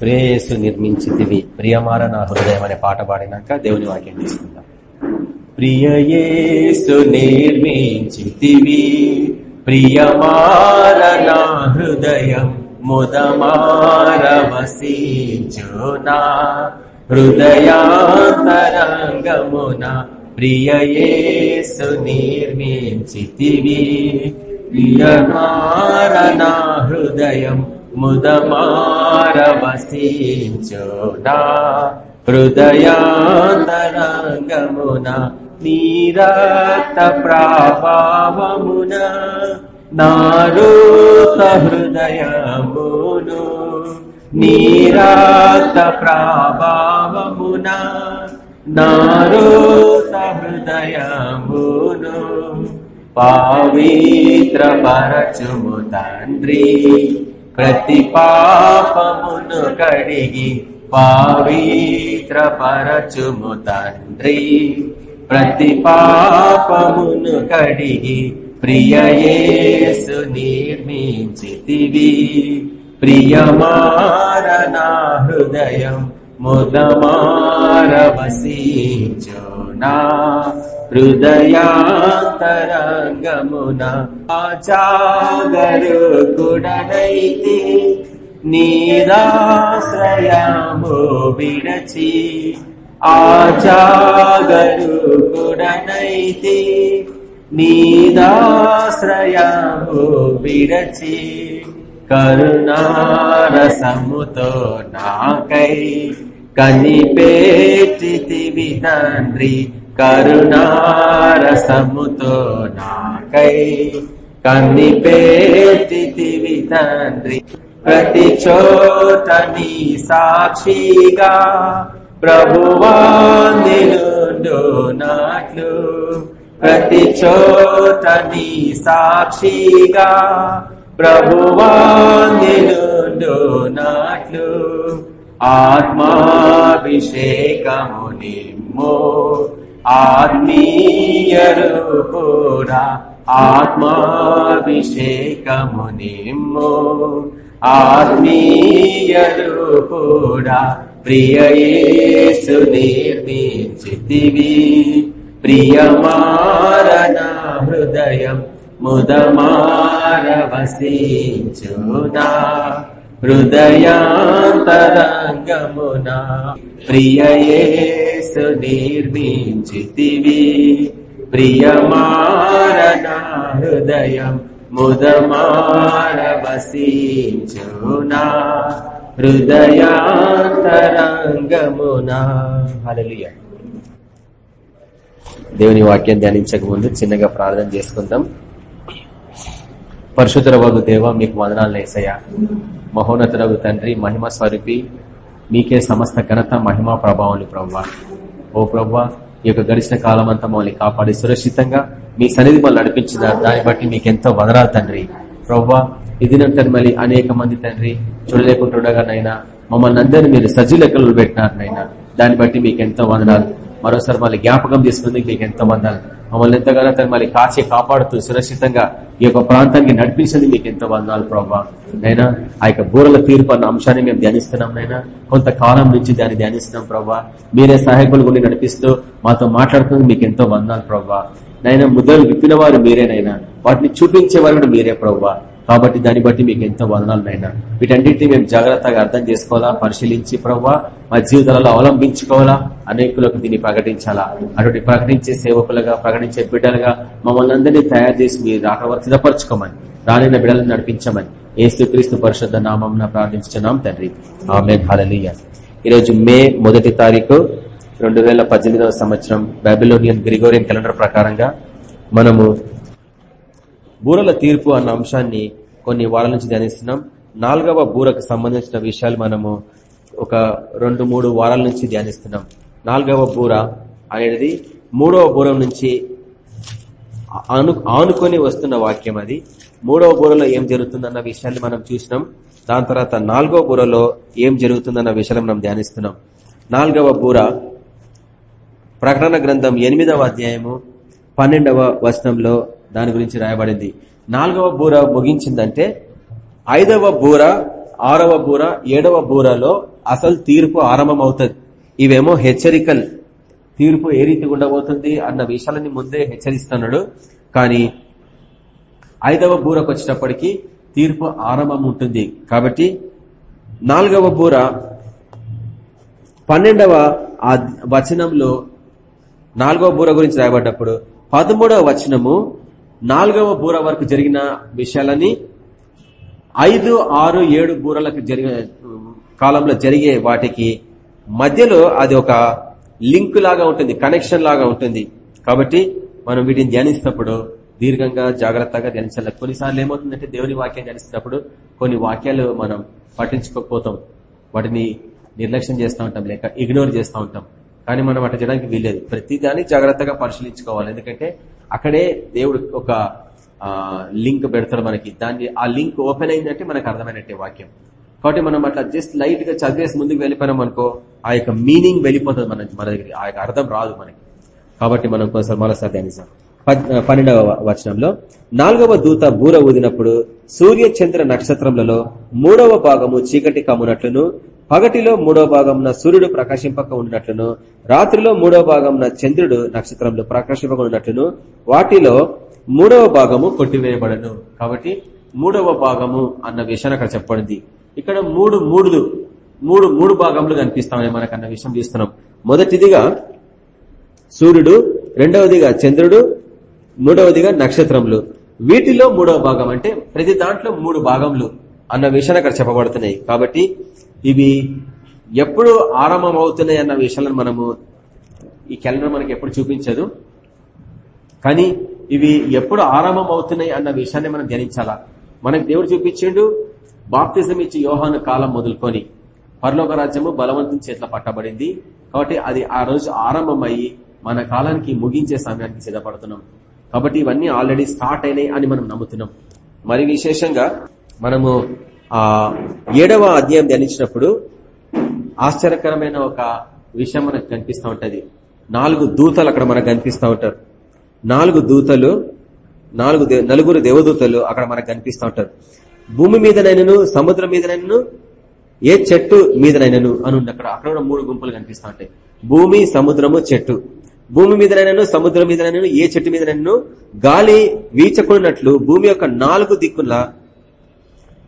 ప్రేయస్సు నిర్మించితివి. ప్రియమార నా హృదయం అనే పాట పాడినాక దేవుని వాక్యం తీసుకుందాం. ప్రియయేసు నిర్మించితివి. ప్రియమార నా హృదయం ముదమార వసించునా హృదయాంతరంగమున ప్రియయేసు నిర్మించితివి. ప్రియమార నా హృదయం ముదమార వసించునా హృదయాంతరంగమున నీరక్త ప్రభావమున నారూత హృదయమును నీరత ప్రాభావమున నారూత హృదయమును పవిత్ర పరచుము తండ్రి. ప్రతి పాపమును కడిగి పవిత్ర పరచుము తండ్రి. ప్రతి పాపమును కడిగి ప్రియయేసు నిర్మించితివి. ప్రియమారనా హృదయం ముదమార వసించునా హృదయాంతరంగమున ఆచాగరు కుడనైతి నీరాశ్రయము విడచి ఆచాగరు కుడనైతి నీదాశ్రయము విడచి కరుణారసముతో నాకై కనిపేటివి తండ్రి కరుణారసముతో నాకై కనిపేటివి తండ్రి. ప్రతి చోట నీ సాక్షిగా ప్రభువా నిలుండు నాట్లు. ప్రతి చోట నీ సాక్షిగా ప్రభువా నిలుండు నాట్లు. ఆత్మాభిషేకము నిమ్మో ఆత్మీయరుపురా ఆత్మాభిషేకము నిమ్ము ఆత్మీయరుపురా ప్రియయేసు నిర్మించితివి ప్రియమారణ హృదయం ముదమార హృదయాంతరంగమునా ప్రియే ప్రియయేసు నిర్మించితివి. ప్రియమారణ హృదయం ముదమార వసించునా. హృదయాంతరంగమున. దేవుని వాక్యం ధ్యానించక ముందు చిన్నగా ప్రార్థన చేసుకుందాం. పరశుధర వగు దేవ మీకు వదనాలు వేసయ్యా మహోన్నతులకు తండ్రి మహిమ స్వరూపి మీకే సమస్త ఘనత మహిమ ప్రభావాలు ప్రభావ ఓ ప్రవ్వా ఈ యొక్క గడిచిన కాలం అంతా మమ్మల్ని కాపాడి సురక్షితంగా మీ సన్నిధి మమ్మల్ని నడిపించిన దాన్ని బట్టి మీకు ఎంతో వదనాలు తండ్రి. ప్రవ్వా ఇది మళ్ళీ అనేక మంది తండ్రి చూడలేకుంటుండగానైనా మమ్మల్ని అందరినీ మీరు సజీ లెక్కలు పెట్టినారు నైనా దాన్ని బట్టి మీకు ఎంతో వందనాలు. మరోసారి మళ్ళీ జ్ఞాపకం తీసుకుంది మీకు ఎంతో వందనాలు. మమ్మల్ని ఎంతగానో తను మళ్ళీ కాచి కాపాడుతూ సురక్షితంగా ఈ యొక్క ప్రాంతానికి నడిపించింది మీకు ఎంతో వందాలు ప్రభా. నైనా ఆ యొక్క బూరల తీర్పు అన్న అంశాన్ని మేము ధ్యానిస్తున్నాం నైనా. కొంతకాలం నుంచి దాన్ని ధ్యానిస్తున్నాం ప్రభావ మీరే సహాయకులు గుండి నడిపిస్తూ మాతో మాట్లాడుతుంది మీకు ఎంతో వందాలు ప్రభా. నైనా ముద్దలు విప్పిన వారు మీరేనైనా వాటిని చూపించే వారు కూడా మీరే ప్రభావ కాబట్టి దాన్ని బట్టి మీకు ఎంతో వదనాలనైనా వీటన్నిటిని మేము జాగ్రత్తగా అర్థం చేసుకోవాలా పరిశీలించి ప్రవ్వా మా జీవితాలలో అవలంబించుకోవాలా అనేకులకు దీన్ని ప్రకటించాలా? అటువంటి ప్రకటించే సేవకులుగా ప్రకటించే బిడ్డలుగా మమ్మల్ని అందరినీ తయారు చేసి మీరు రాక సిద్ధపరచుకోమని రానైన బిడ్డలను నడిపించమని ఏసుక్రీస్తు పరిషత్ నామం ప్రార్థించున్నాం తండ్రి. ఆమె హాలలీయ ఈరోజు మే మొదటి తారీఖు రెండు వేల పద్దెనిమిదవ సంవత్సరం బైబిలోనియన్ గ్రిగోరియన్ క్యాలెండర్ ప్రకారంగా మనము బూరల తీర్పు అన్న అంశాన్ని కొన్ని వారాల నుంచి ధ్యానిస్తున్నాం. నాలుగవ బూరకు సంబంధించిన విషయాలు మనము ఒక రెండు మూడు వారాల నుంచి ధ్యానిస్తున్నాం. నాలుగవ బూర అనేది మూడవ బూరం నుంచి ఆను ఆనుకొని వస్తున్న వాక్యం అది. మూడవ బూరలో ఏం జరుగుతుందన్న విషయాన్ని మనం చూసినాం. దాని తర్వాత నాలుగవ బూరలో ఏం జరుగుతుందన్న విషయాన్ని మనం ధ్యానిస్తున్నాం. నాలుగవ బూర ప్రకటన గ్రంథం ఎనిమిదవ అధ్యాయము పన్నెండవ వచనంలో దాని గురించి రాయబడింది. నాలుగవ బూర ముగించిందంటే ఐదవ బూర ఆరవ బూర ఏడవ బూరలో అసలు తీర్పు ఆరంభం అవుతుంది ఇవేమో హెచ్చరికల్. తీర్పు ఏ రీతి ఉండబోతుంది అన్న విషయాలని ముందే హెచ్చరిస్తున్నాడు. కానీ ఐదవ బూరకు వచ్చినప్పటికీ తీర్పు ఆరంభం ఉంటుంది కాబట్టి నాలుగవ బూర పన్నెండవ వచనంలో నాలుగవ బూర గురించి రాయబడ్డప్పుడు పదమూడవ వచనము నాలుగవ బూర వరకు జరిగిన విషయాలని ఐదు ఆరు ఏడు బూరలకు జరిగిన కాలంలో జరిగే వాటికి మధ్యలో అది ఒక లింక్ లాగా ఉంటుంది కనెక్షన్ లాగా ఉంటుంది. కాబట్టి మనం వీటిని ధ్యానిస్తున్నప్పుడు దీర్ఘంగా జాగ్రత్తగా ధ్యానించాలి. కొన్నిసార్లు ఏమవుతుందంటే దేవుని వాక్యం ధ్యానిస్తున్నప్పుడు కొన్ని వాక్యాలు మనం పట్టించుకోకపోతాం. వాటిని నిర్లక్ష్యం చేస్తూ ఉంటాం లేక ఇగ్నోర్ చేస్తూ ఉంటాం. కానీ మనం అట్లా చేయడానికి వీల్లేదు. ప్రతి దాన్ని జాగ్రత్తగా పరిశీలించుకోవాలి. ఎందుకంటే అక్కడే దేవుడు ఒక లింక్ పెడతాడు మనకి. దాన్ని ఆ లింక్ ఓపెన్ అయిందంటే మనకు అర్థమైనట్టే వాక్యం. కాబట్టి మనం అట్లా జస్ట్ లైట్గా చదివేసి ముందుకు వెళ్ళిపోయినాం అనుకో ఆ యొక్క మీనింగ్ వెళ్ళిపోతుంది మన మన దగ్గర ఆ యొక్క అర్థం రాదు మనకి. కాబట్టి మనం కొంచెం మరోసారి ధ్యానిస్తాం పన్నెండవ వచనంలో నాలుగవ దూత బూర ఊదినప్పుడు సూర్య చంద్ర నక్షత్రములలో మూడవ భాగము చీకటి కమ్మునట్లును పగటిలో మూడో భాగంన సూర్యుడు ప్రకాశింపక ఉన్నట్లును రాత్రిలో మూడో భాగంన చంద్రుడు నక్షత్రంలో ప్రకాశింపక ఉన్నట్లును వాటిలో మూడవ భాగము కొట్టివేయబడను. కాబట్టి మూడవ భాగము అన్న విషయాన్ని అక్కడ చెప్పబడింది. ఇక్కడ మూడు మూడులు మూడు మూడు భాగములు కనిపిస్తామని మనకు అన్న విషయం చూస్తున్నాం. మొదటిదిగా సూర్యుడు రెండవదిగా చంద్రుడు మూడవదిగా నక్షత్రములు. వీటిలో మూడవ భాగం అంటే ప్రతి దాంట్లో మూడు భాగములు అన్న విషయాన్ని అక్కడ చెప్పబడుతున్నాయి. కాబట్టి ఇవి ఎప్పుడు ఆరంభం అవుతున్నాయి అన్న విషయాలను మనము ఈ క్యాలెండర్ మనకి ఎప్పుడు చూపించదు. కానీ ఇవి ఎప్పుడు ఆరంభం అవుతున్నాయి అన్న విషయాన్ని మనం ధ్యానించాలా? మనకు దేవుడు చూపించిండు బాప్తిజం ఇచ్చి యోహాను కాలం మొదలుకొని పరలోక రాజ్యము బలవంతం చేతిలో పట్టబడింది. కాబట్టి అది ఆ రోజు ఆరంభమయ్యి మన కాలానికి ముగించే సమయానికి సిద్ధపడుతున్నాం. కాబట్టి ఇవన్నీ ఆల్రెడీ స్టార్ట్ అయినాయి అని మనం నమ్ముతున్నాం. మరి విశేషంగా మనము ఆ ఏడవ అధ్యాయం ధ్యానించినప్పుడు ఆశ్చర్యకరమైన ఒక విషయం మనకు కనిపిస్తూ ఉంటుంది. నాలుగు దూతలు అక్కడ మనకు కనిపిస్తూ ఉంటారు. నాలుగు దూతలు నాలుగు నలుగురు దేవదూతలు అక్కడ మనకు కనిపిస్తూ ఉంటారు. భూమి మీదనైనను సముద్రం మీదనైనను ఏ చెట్టు మీదనైనను అని అక్కడ. అక్కడ కూడా మూడు గుంపులు కనిపిస్తూ ఉంటాయి. భూమి సముద్రము చెట్టు. భూమి మీదనైనను సముద్రం మీదనైనను ఏ చెట్టు మీదనైనను గాలి వీచకున్నట్లు భూమి యొక్క నాలుగు దిక్కుల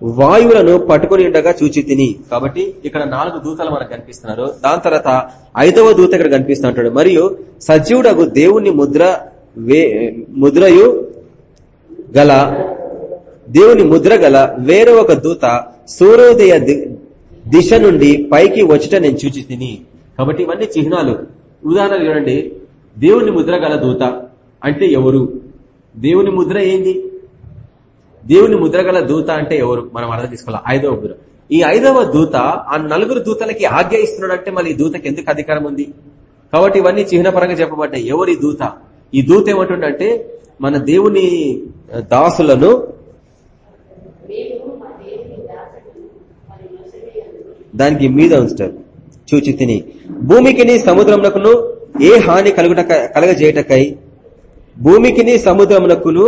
వాయువులను పట్టుకుని ఉండగా చూచి తిని. కాబట్టి ఇక్కడ నాలుగు దూతలు మనకు కనిపిస్తున్నారు. దాని తర్వాత ఐదవ దూత ఇక్కడ కనిపిస్తుంటాడు మరియు సజీవుడగు దేవుని ముద్ర ముద్రయు గల దేవుని ముద్ర గల వేరే ఒక దూత సూర్యోదయ దిశ నుండి పైకి వచ్చట నేను చూచి తిని. కాబట్టి ఇవన్నీ చిహ్నాలు. ఉదాహరణ చూడండి. దేవుని ముద్ర గల దూత అంటే ఎవరు? దేవుని ముద్ర ఏంది? దేవుని ముద్రగల దూత అంటే ఎవరు? మనం అర్థం తీసుకోవాలి ఐదవ దూత ఈ ఐదవ దూత ఆ నలుగురు దూతలకి ఆజ్ఞ ఇస్తున్నాడు అంటే మళ్ళీ ఈ దూతకి ఎందుకు అధికారం ఉంది? కాబట్టి ఇవన్నీ చిహ్నపరంగా చెప్పబడ్డాయి. ఎవరి దూత? ఈ దూత ఏమంటుండంటే మన దేవుని దాసులను దానికి మీద ఉంచుతారు. చూచి తిని. భూమికిని సముద్రమునకును ఏ హాని కలుగుట కలగజేయటకై భూమికిని సముద్రమునకును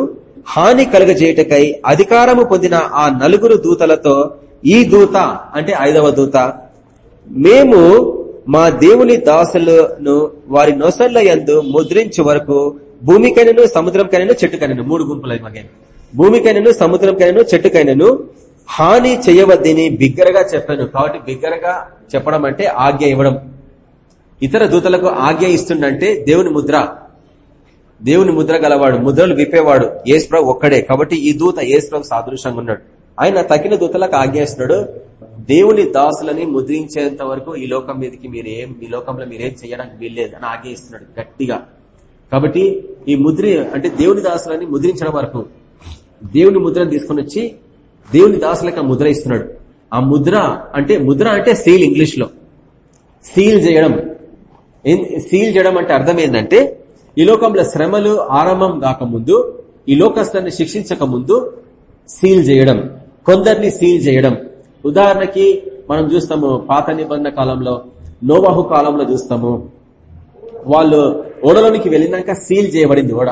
హాని కలుగజేయటకై అధికారము పొందిన ఆ నలుగురు దూతలతో ఈ దూత అంటే ఐదవ దూత మేము మా దేవుని దాసులను వారి నొసళ్ళ యందు ముద్రించే వరకు భూమికైనను సముద్రంకైనను చెట్టుకైనను మూడు గుంపులు మగే భూమికైనను సముద్రంకైనను చెట్టుకైనను హాని చేయవద్దని బిగ్గరగా చెప్పాను. కాబట్టి బిగ్గరగా చెప్పడం అంటే ఆజ్ఞ ఇవ్వడం. ఇతర దూతలకు ఆజ్ఞ ఇస్తుండంటే దేవుని ముద్ర. దేవుని ముద్ర గలవాడు ముద్రలు విప్పేవాడు ఏసుప్రభు ఒక్కడే. కాబట్టి ఈ దూత ఏసుప్రభు సాదృశ్యంగా ఉన్నాడు. ఆయన తగిన దూతలకు ఆజ్ఞాస్తున్నాడు దేవుని దాసులని ముద్రించేంత వరకు ఈ లోకం మీదకి మీరేం ఈ లోకంలో మీరేం చేయడానికి వీల్లేదు అని ఆజ్ఞయిస్తున్నాడు గట్టిగా. కాబట్టి ఈ ముద్ర అంటే దేవుని దాసులని ముద్రించడం వరకు దేవుని ముద్రను తీసుకుని వచ్చి దేవుని దాసులకు ముద్ర ఇస్తున్నాడు. ఆ ముద్ర అంటే ముద్ర అంటే సీల్ ఇంగ్లీష్లో సీల్ చేయడం. సీల్ చేయడం అంటే అర్థం ఏంటంటే ఈ లోకంలో శ్రమలు ఆరంభం కాకముందు ఈ లోకస్తుని శిక్షించక ముందు సీల్ చేయడం కొందరిని సీల్ చేయడం. ఉదాహరణకి మనం చూస్తాము పాత నిబంధన కాలంలో నోవాహు కాలంలో చూస్తాము. వాళ్ళు ఓడలోనికి వెళ్ళినాక సీల్ చేయబడింది ఓడ.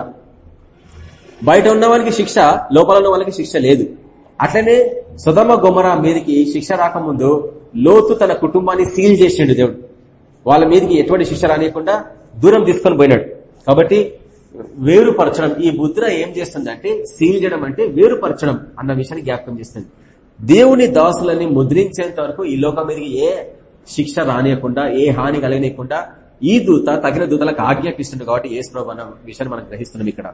బయట ఉన్న వాళ్ళకి శిక్ష లోపల ఉన్న వాళ్ళకి శిక్ష లేదు. అట్లనే సుధమ గుమర మీదకి శిక్ష రాకముందు లోతు తన కుటుంబాన్ని సీల్ చేసిండు దేవుడు. వాళ్ళ మీదకి ఎటువంటి శిక్ష రానియకుండా దూరం తీసుకొని పోయినాడు. కాబట్టి వేరుపరచడం ఈ ముద్ర ఏం చేస్తుందంటే సీల్ చేయడం అంటే వేరుపరచడం అన్న విషయాన్ని జ్ఞాపకం చేస్తుంది. దేవుని దాసులని ముద్రించేంత వరకు ఈ లోకం మీదకి ఏ శిక్ష రానియకుండా ఏ హాని కలగనీయకుండా ఈ దూత తగిన దూతలకు ఆజ్ఞాపిస్తుంది కాబట్టి ఏ స్ప్రభు అన్న విషయాన్ని మనం గ్రహిస్తున్నాం ఇక్కడ.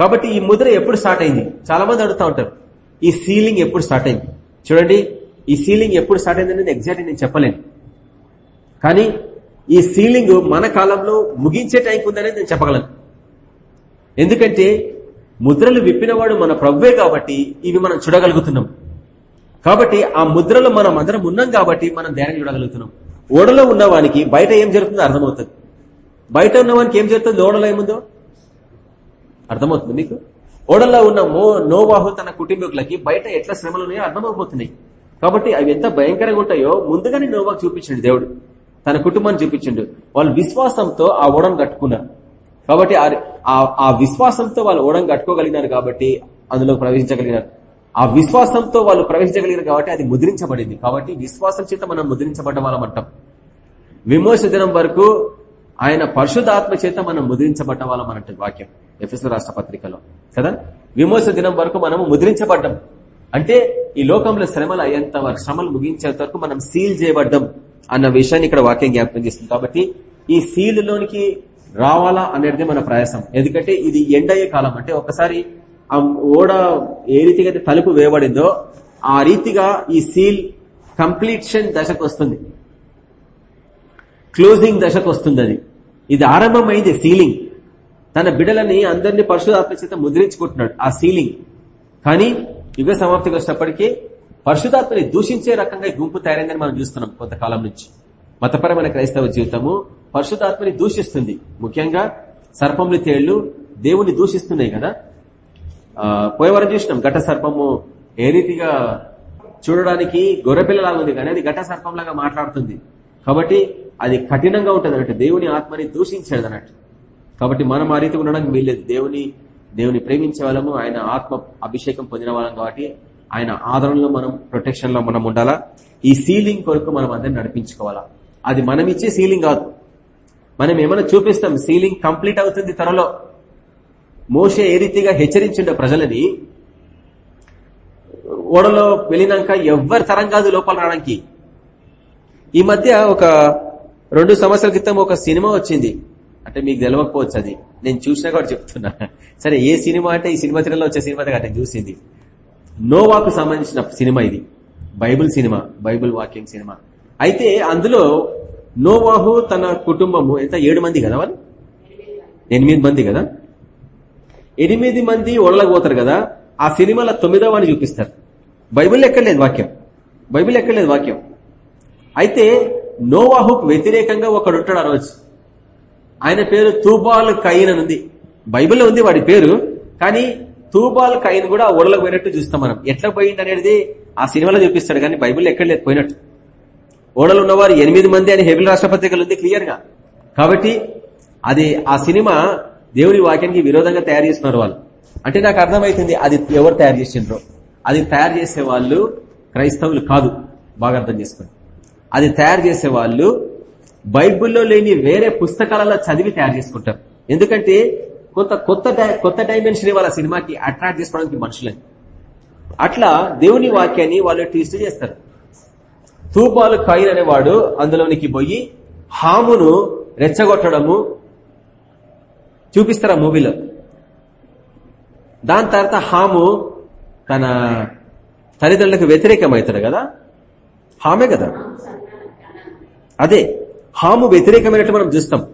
కాబట్టి ఈ ముద్ర ఎప్పుడు స్టార్ట్ అయింది? చాలా మంది అడుగుతూ ఉంటారు ఈ సీలింగ్ ఎప్పుడు స్టార్ట్ అయింది? చూడండి ఈ సీలింగ్ ఎప్పుడు స్టార్ట్ అయింది అనేది ఎగ్జాక్ట్ నేను చెప్పలేను. కానీ ఈ సీలింగ్ మన కాలంలో ముగించే టైంకి ఉందనేది నేను చెప్పగలను. ఎందుకంటే ముద్రలు విప్పినవాడు మన ప్రవ్వే కాబట్టి ఇవి మనం చూడగలుగుతున్నాం. కాబట్టి ఆ ముద్రలో మనం అందరం ఉన్నాం కాబట్టి మనం ధ్యానం చూడగలుగుతున్నాం. ఓడలో ఉన్నవానికి బయట ఏం జరుగుతుందో అర్థమవుతుంది. బయట ఉన్నవానికి ఏం జరుగుతుంది? ఓడలో ఏముందో? అర్థమవుతుంది మీకు? ఓడల్లో ఉన్న మో నోవాహు తన కుటుంబీకులకి బయట ఎట్లా శ్రమలు ఉన్నాయో అర్థమైపోతున్నాయి కాబట్టి అవి ఎంత భయంకరంగా ఉంటాయో ముందుగానే నోవాకు చూపించండి దేవుడు. తన కుటుంబాన్ని చూపించిండు. వాళ్ళు విశ్వాసంతో ఆ ఓడను కట్టుకున్నారు. కాబట్టి ఆ విశ్వాసంతో వాళ్ళు ఓడను కట్టుకోగలిగినారు కాబట్టి అందులో ప్రవేశించగలిగినారు. ఆ విశ్వాసంతో వాళ్ళు ప్రవేశించగలిగారు కాబట్టి అది ముద్రించబడింది. కాబట్టి విశ్వాసం చేత మనం ముద్రించబడ్డ వాళ్ళం అంటాం. విమోచ దినం వరకు ఆయన పరిశుధాత్మ చేత మనం ముద్రించబడ్డ వాళ్ళం అన్నట్టు వాక్యం. ఎఫ్ఎస్ రాష్ట్ర పత్రికలో. కదా? విమోచ దినం వరకు మనము ముద్రించబడ్డం. అంటే ఈ లోకంలో శ్రమలు అయ్యేంత వరకు శ్రమలు ముగించేంత వరకు మనం సీల్ చేయబడ్డం. అన్న విషయాన్ని ఇక్కడ వాక్యం జ్ఞాపకం చేస్తుంది. కాబట్టి ఈ సీల్ లోనికి రావాలా అనేది మన ప్రయాసం. ఎందుకంటే ఇది ఎండయ్యే కాలం. అంటే ఒకసారి ఆ ఓడ ఏ రీతిగా అయితే తలుపు వేయబడిందో ఆ రీతిగా ఈ సీల్ కంప్లీషన్ దశకు వస్తుంది. క్లోజింగ్ దశకు వస్తుంది అది. ఇది ఆరంభమైంది సీలింగ్. తన బిడలని అందరినీ పరిశుధాత్మ చేత ముద్రించుకుంటున్నాడు ఆ సీలింగ్. కానీ యుగ సమాప్తికి వచ్చినప్పటికీ పరిశుధాత్మని దూషించే రకంగా గుంపు తయారైందని మనం చూస్తున్నాం కొంతకాలం నుంచి. మతపరమైన క్రైస్తవ జీవితము పరిశుధాత్మని దూషిస్తుంది. ముఖ్యంగా సర్పములు తేళ్ళు దేవుని దూషిస్తున్నాయి కదా. పోయేవారం చూసినాం ఘట సర్పము ఏ రీతిగా చూడడానికి గొర్రెపిల్లలాగా ఉంది కానీ అది ఘట సర్పంలాగా మాట్లాడుతుంది. కాబట్టి అది కఠినంగా ఉంటుంది అన్నట్టు దేవుని ఆత్మని దూషించేది అన్నట్టు. కాబట్టి మనం ఆ రీతి ఉండడానికి వీల్లేదు. దేవుని దేవుని ప్రేమించే వాళ్ళము ఆయన ఆత్మ అభిషేకం పొందిన వాళ్ళం కాబట్టి ఆయన ఆదరణలో మనం ప్రొటెక్షన్లో మనం ఉండాలా? ఈ సీలింగ్ కొరకు మనం అందరిని నడిపించుకోవాలా? అది మనం ఇచ్చే సీలింగ్ కాదు. మనం ఏమైనా చూపిస్తాం సీలింగ్ కంప్లీట్ అవుతుంది త్వరలో. మోసే ఏ రీతిగా హెచ్చరించిండో ప్రజలని? ఓడలో వెళ్ళినాక ఎవ్వరు తరం కాదు లోపల రావడానికి? ఈ మధ్య ఒక రెండు సంవత్సరాల క్రితం ఒక సినిమా వచ్చింది. అంటే మీకు తెలవకపోవచ్చు అది. నేను చూసినా కూడా చెప్తున్నా. సరే ఏ సినిమా అంటే ఈ సినిమా తిరగలో వచ్చే సినిమా దగ్గర నేను చూసింది. నోవాకు సంబంధించిన సినిమా ఇది. బైబుల్ సినిమా బైబుల్ వాక్యం సినిమా. అయితే అందులో నోవాహు తన కుటుంబము ఎంత? ఏడు మంది కదా వాళ్ళు? ఎనిమిది మంది కదా? ఎనిమిది మంది ఓడలకు పోతారు కదా? ఆ సినిమాలో తొమ్మిదో వాడిని చూపిస్తారు. బైబిల్ ఎక్కడలేదు వాక్యం. బైబిల్ ఎక్కడలేదు వాక్యం. అయితే నోవాహుకు వ్యతిరేకంగా ఒకడు ఉంటాడు ఆ రోజు. ఆయన పేరు తూబాల్ కయిన్ అని ఉంది. బైబిల్లో ఉంది వాడి పేరు. కానీ తూబాల్ కైన్ కూడా ఓడలకు పోయినట్టు చూస్తాం మనం. ఎట్లా పోయింది అనేది ఆ సినిమాలో చూపిస్తాడు కానీ బైబిల్ ఎక్కడ లేదు పోయినట్టు. ఓడలు ఉన్నవారు ఎనిమిది మంది అని హెబిల్ రాష్ట్రపతికలు ఉంది క్లియర్గా కాబట్టి అది ఆ సినిమా దేవుని వాక్యానికి విరోధంగా తయారు చేస్తున్నారు వాళ్ళు. అంటే నాకు అర్థమైతుంది అది ఎవరు తయారు చేసిండ్రో. అది తయారు చేసే వాళ్ళు క్రైస్తవులు కాదు బాగా అర్థం చేసుకోండి. అది తయారు చేసే వాళ్ళు బైబుల్లో లేని వేరే పుస్తకాలలో చదివి తయారు చేసుకుంటారు. ఎందుకంటే కొంత కొత్త కొత్త డైమెన్షన్ వాళ్ళ సినిమాకి అట్రాక్ట్ చేసుకోవడానికి మనుషులని అట్లా దేవుని వాక్యాన్ని వాళ్ళు ట్విస్ట్ చేస్తారు. తూపాలు కైన్ అనేవాడు అందులోనికి పోయి హామును రెచ్చగొట్టడము చూపిస్తారు ఆ మూవీలో. దాని తర్వాత హాము తన తల్లిదండ్రులకు వ్యతిరేకమవుతాడు కదా? హామే కదా? అదే. హాము వ్యతిరేకమైనట్టు మనం చూస్తాం.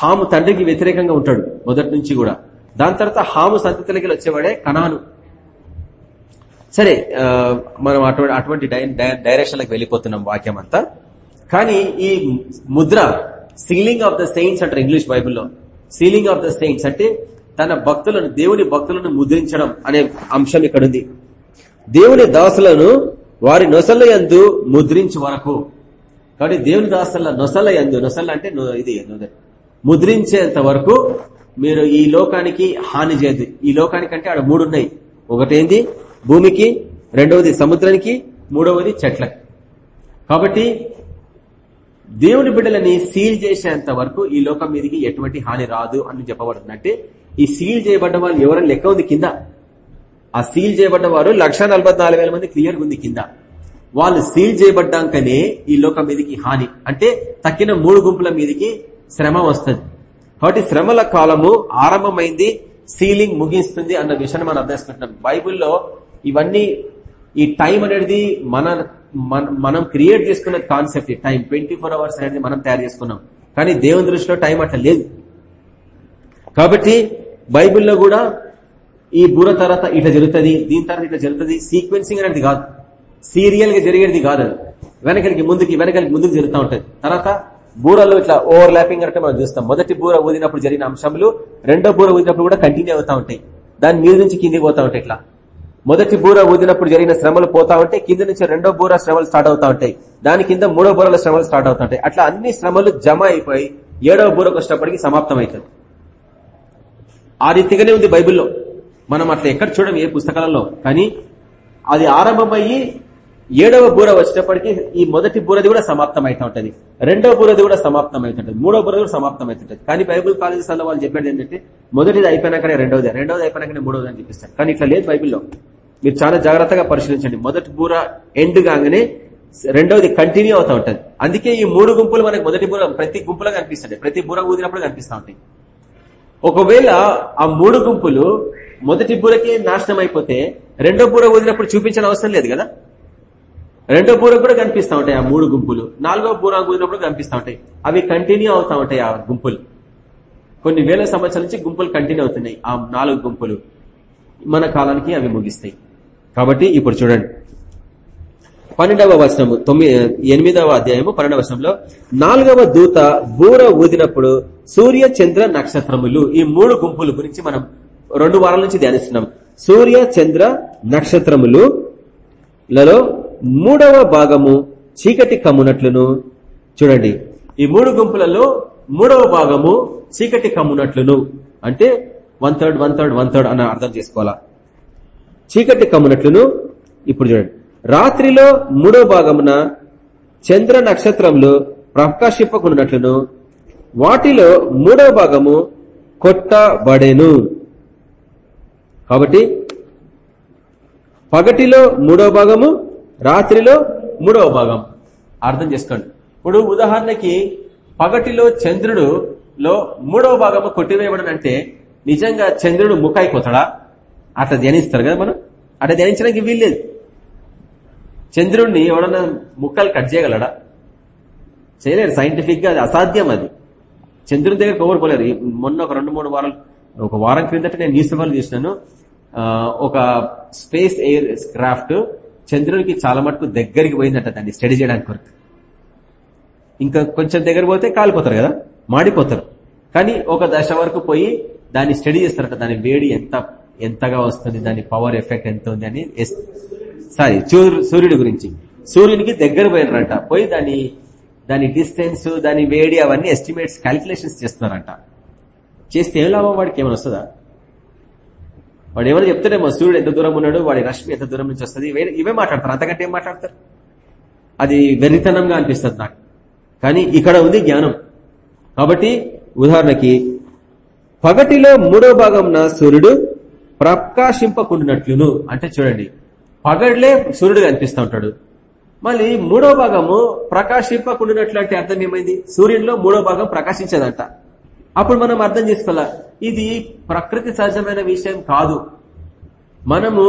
హాము తండ్రికి వ్యతిరేకంగా ఉంటాడు మొదటి నుంచి కూడా. దాని తర్వాత హాము సంతతిలోకి వచ్చేవాడే కణాను సరే మనం అటువంటి అటువంటి డైరెక్షన్లకు వెళ్ళిపోతున్నాం వాక్యం అంతా కానీ ఈ ముద్ర సీలింగ్ ఆఫ్ ద సెయింట్స్ అంటారు ఇంగ్లీష్ బైబుల్లో. సీలింగ్ ఆఫ్ ద సెయింట్స్ అంటే తన భక్తులను దేవుని భక్తులను ముద్రించడం అనే అంశం ఇక్కడ ఉంది దేవుని దాసులను వారి నొసల యందు ముద్రించు వరకు. కాబట్టి దేవుని దాసుల నొసల యందు నొసల అంటే ఇది ముద్రించేంత వరకు మీరు ఈ లోకానికి హాని చేయదు ఈ లోకానికి అంటే ఆడ మూడు ఉన్నాయి ఒకటేంది? భూమికి రెండవది సముద్రానికి మూడవది చెట్లకి. కాబట్టి దేవుని బిడ్డలని సీల్ చేసేంత వరకు ఈ లోకం మీదకి ఎటువంటి హాని రాదు అని చెప్పబడుతుంది. అంటే ఈ సీల్ చేయబడ్డ వాళ్ళు ఎవరైనా లెక్క ఉంది కింద? ఆ సీల్ చేయబడ్డ వారు లక్ష మంది క్లియర్ ఉంది కింద. వాళ్ళు సీల్ చేయబడ్డాకనే ఈ లోకం మీదకి హాని. అంటే తక్కిన మూడు గుంపుల మీదకి శ్రమ వస్తుంది. కాబట్టి శ్రమల కాలము ఆరంభమైంది సీలింగ్ ముగిస్తుంది అన్న విషయాన్ని మనం అర్థం చేసుకుంటున్నాం. బైబుల్లో ఇవన్నీ ఈ టైం అనేది మన మనం క్రియేట్ చేసుకున్న కాన్సెప్ట్ ఈ టైం. ట్వంటీ అవర్స్ అనేది మనం తయారు చేసుకున్నాం. కానీ దేవుని దృష్టిలో టైం అట్లా లేదు. కాబట్టి బైబిల్లో కూడా ఈ బూర తర్వాత ఇట్లా జరుగుతుంది దీని తర్వాత ఇట్లా జరుగుతుంది. సీక్వెన్సింగ్ అనేది కాదు. సీరియల్గా జరిగేది కాదు అది. వెనకలికి ముందుకి వెనకలికి ముందుకు జరుగుతూ ఉంటుంది. తర్వాత బూరలో ఇట్లా ఓవర్ ల్యాపింగ్ అంటే మనం చూస్తాం. మొదటి బూర ఊదినప్పుడు జరిగిన అంశములు రెండో బూర ఊదినప్పుడు కూడా కంటిన్యూ అవుతా ఉంటాయి. దాని మీద నుంచి కిందికి పోతా ఉంటాయి ఇట్లా. మొదటి బూర ఊదినప్పుడు జరిగిన శ్రమలు పోతా ఉంటే కింద నుంచి రెండో బూర శ్రమలు స్టార్ట్ అవుతా ఉంటాయి. దాని కింద మూడో బూరల శ్రమలు స్టార్ట్ అవుతా ఉంటాయి. అట్లా అన్ని శ్రమలు జమ అయిపోయి ఏడవ బూరకు వచ్చినప్పటికీ సమాప్తం అవుతుంది ఆ రీతిగానే ఉంది బైబిల్లో. మనం అట్లా ఎక్కడ చూడం ఏ పుస్తకాలలో కానీ అది ఆరంభమయ్యి ఏడవ బూర వచ్చేటప్పటికి ఈ మొదటి బూరది కూడా సమాప్తం అవుతూ ఉంటుంది. రెండవ బూరది కూడా సమాప్తం అవుతుంటుంది మూడవ బూరది కూడా సమాప్తం అవుతుంటది కానీ బైబుల్ కాలేజెస్లో వాళ్ళు చెప్పేది ఏంటంటే మొదటిది అయిపోయినాకనే రెండవది రెండవది అయిపోయినాకనే మూడవది అని చెప్పిస్తారు. కానీ ఇట్లా లేదు బైబిల్లో. మీరు చాలా జాగ్రత్తగా పరిశీలించండి. మొదటి బూర ఎండ్ కాగానే రెండవది కంటిన్యూ అవుతూ ఉంటుంది. అందుకే ఈ మూడు గుంపులు మనకి మొదటి బూర ప్రతి గుంపులో కనిపిస్తాయి ప్రతి బూర ఊదినప్పుడు కనిపిస్తూ ఉంటాయి. ఒకవేళ ఆ మూడు గుంపులు మొదటి బూరకే నాశనం అయిపోతే రెండో బూర ఊదినప్పుడు చూపించిన అవసరం లేదు కదా? రెండో బూరకు కూడా కనిపిస్తూ ఉంటాయి ఆ మూడు గుంపులు. నాలుగో బూర ఊదినప్పుడు కనిపిస్తూ ఉంటాయి. అవి కంటిన్యూ అవుతా ఉంటాయి ఆ గుంపులు. కొన్ని వేల సంవత్సరాల నుంచి గుంపులు కంటిన్యూ అవుతున్నాయి ఆ నాలుగు గుంపులు. మన కాలానికి అవి ముగిస్తాయి. కాబట్టి ఇప్పుడు చూడండి. పన్నెండవ వర్షము తొమ్మిది ఎనిమిదవ అధ్యాయము పన్నెండవ వర్షంలో నాలుగవ దూత బూర ఊదినప్పుడు సూర్య చంద్ర నక్షత్రములు. ఈ మూడు గుంపుల గురించి మనం రెండు వారాల నుంచి ధ్యానిస్తున్నాం. సూర్య చంద్ర నక్షత్రములు లలో మూడవ భాగము చీకటి కమ్మునట్లును. చూడండి. ఈ మూడు గుంపులలో మూడవ భాగము చీకటి కమ్మునట్లును. అంటే one third one third one third అని అర్థం చేసుకోవాలా? చీకటి కమ్మునట్లును. ఇప్పుడు చూడండి. రాత్రిలో మూడో భాగమున చంద్ర నక్షత్రంలో ప్రకాశింపకున్నట్లును వాటిలో మూడో భాగము కొట్టబడేను. కాబట్టి పగటిలో మూడో భాగము రాత్రిలో మూడవ భాగం. అర్థం చేసుకోండి. ఇప్పుడు ఉదాహరణకి పగటిలో చంద్రుడు లో మూడవ భాగము కొట్టివేయబడనంటే నిజంగా చంద్రుడు ముఖాయిపోతాడా? అట్లా ధ్యానిస్తారు కదా మనం. అట్లా ధ్యానించడానికి వీల్లేదు. చంద్రుడిని ఎవడన్నా ముక్కలు కట్ చేయగలడా? చేయలేరు సైంటిఫిక్గా అది అసాధ్యం అది. చంద్రుని దగ్గర కవర్ పోలేరు మొన్న ఒక రెండు మూడు వారాలు ఒక వారం క్రిందట నేను న్యూస్ పేపర్లు చూసినాను. ఒక స్పేస్ ఎయిర్ క్రాఫ్ట్ చంద్రునికి చాలా మటుకు దగ్గరికి పోయిందట దాన్ని స్టడీ చేయడానికి కొరకు. ఇంకా కొంచెం దగ్గర పోతే కాలిపోతారు కదా? మాడిపోతారు. కానీ ఒక దశ వరకు పోయి దాన్ని స్టడీ చేస్తారట. దాని వేడి ఎంత ఎంతగా వస్తుంది దాని పవర్ ఎఫెక్ట్ ఎంత ఉంది అని సారీ సూర్యుడి గురించి. సూర్యునికి దగ్గర పోయినారంట. పోయి దాని దాని డిస్టెన్స్ దాని వేడి అవన్నీ ఎస్టిమేట్స్ క్యాలిక్యులేషన్స్ చేస్తున్నారంట. చేస్తే ఏం లాభం వాడికి? ఏమైనా వస్తుందా? వాడు ఏమైనా చెప్తాడేమో సూర్యుడు ఎంత దూరం ఉన్నాడు వాడి రశ్మి ఎంత దూరం నుంచి వస్తుంది. ఇవే మాట్లాడతారు. అంతకంటే ఏం మాట్లాడతారు? అది వెర్రితనంగా అనిపిస్తుంది నాకు. కానీ ఇక్కడ ఉంది జ్ఞానం. కాబట్టి ఉదాహరణకి పగటిలో మూడో భాగంన సూర్యుడు ప్రకాశింపకుండినట్లును. అంటే చూడండి పగడ్లే సూర్యుడు కనిపిస్తూ ఉంటాడు. మళ్ళీ మూడో భాగము ప్రకాశింపకుండినట్లు అంటే అర్థం ఏమైంది? సూర్యుడిలో మూడో భాగం ప్రకాశించదంట. అప్పుడు మనం అర్థం చేసుకోవాలా? ఇది ప్రకృతి సహజమైన విషయం కాదు. మనము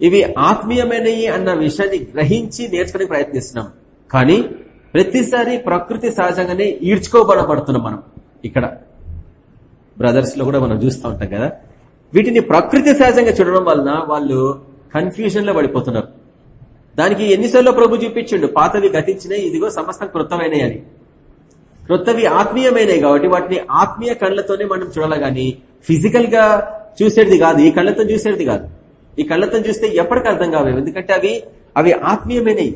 ఇవి ఆత్మీయమైనవి అన్న విషయాన్ని గ్రహించి నేర్చుకోవడానికి ప్రయత్నిస్తున్నాం. కానీ ప్రతిసారి ప్రకృతి సహజంగానే ఈడ్చుకోబడబడుతున్నాం మనం ఇక్కడ. బ్రదర్స్లో కూడా మనం చూస్తూ ఉంటాం కదా. వీటిని ప్రకృతి సహజంగా చూడడం వలన వాళ్ళు కన్ఫ్యూజన్లో పడిపోతున్నారు. దానికి ఎన్నిసార్లు ప్రభు చూపించిండు? పాతవి గతించినాయి ఇదిగో సమస్తం కృతమైనవి అని. క్రొత్తవి ఆత్మీయమైనవి కాబట్టి వాటిని ఆత్మీయ కళ్ళతోనే మనం చూడాలి గాని ఫిజికల్గా చూసేది కాదు. ఈ కళ్ళతో చూసేది కాదు. ఈ కళ్ళతో చూస్తే ఎప్పటికీ అర్థం కావు. ఎందుకంటే అవి అవి ఆత్మీయమైనవి.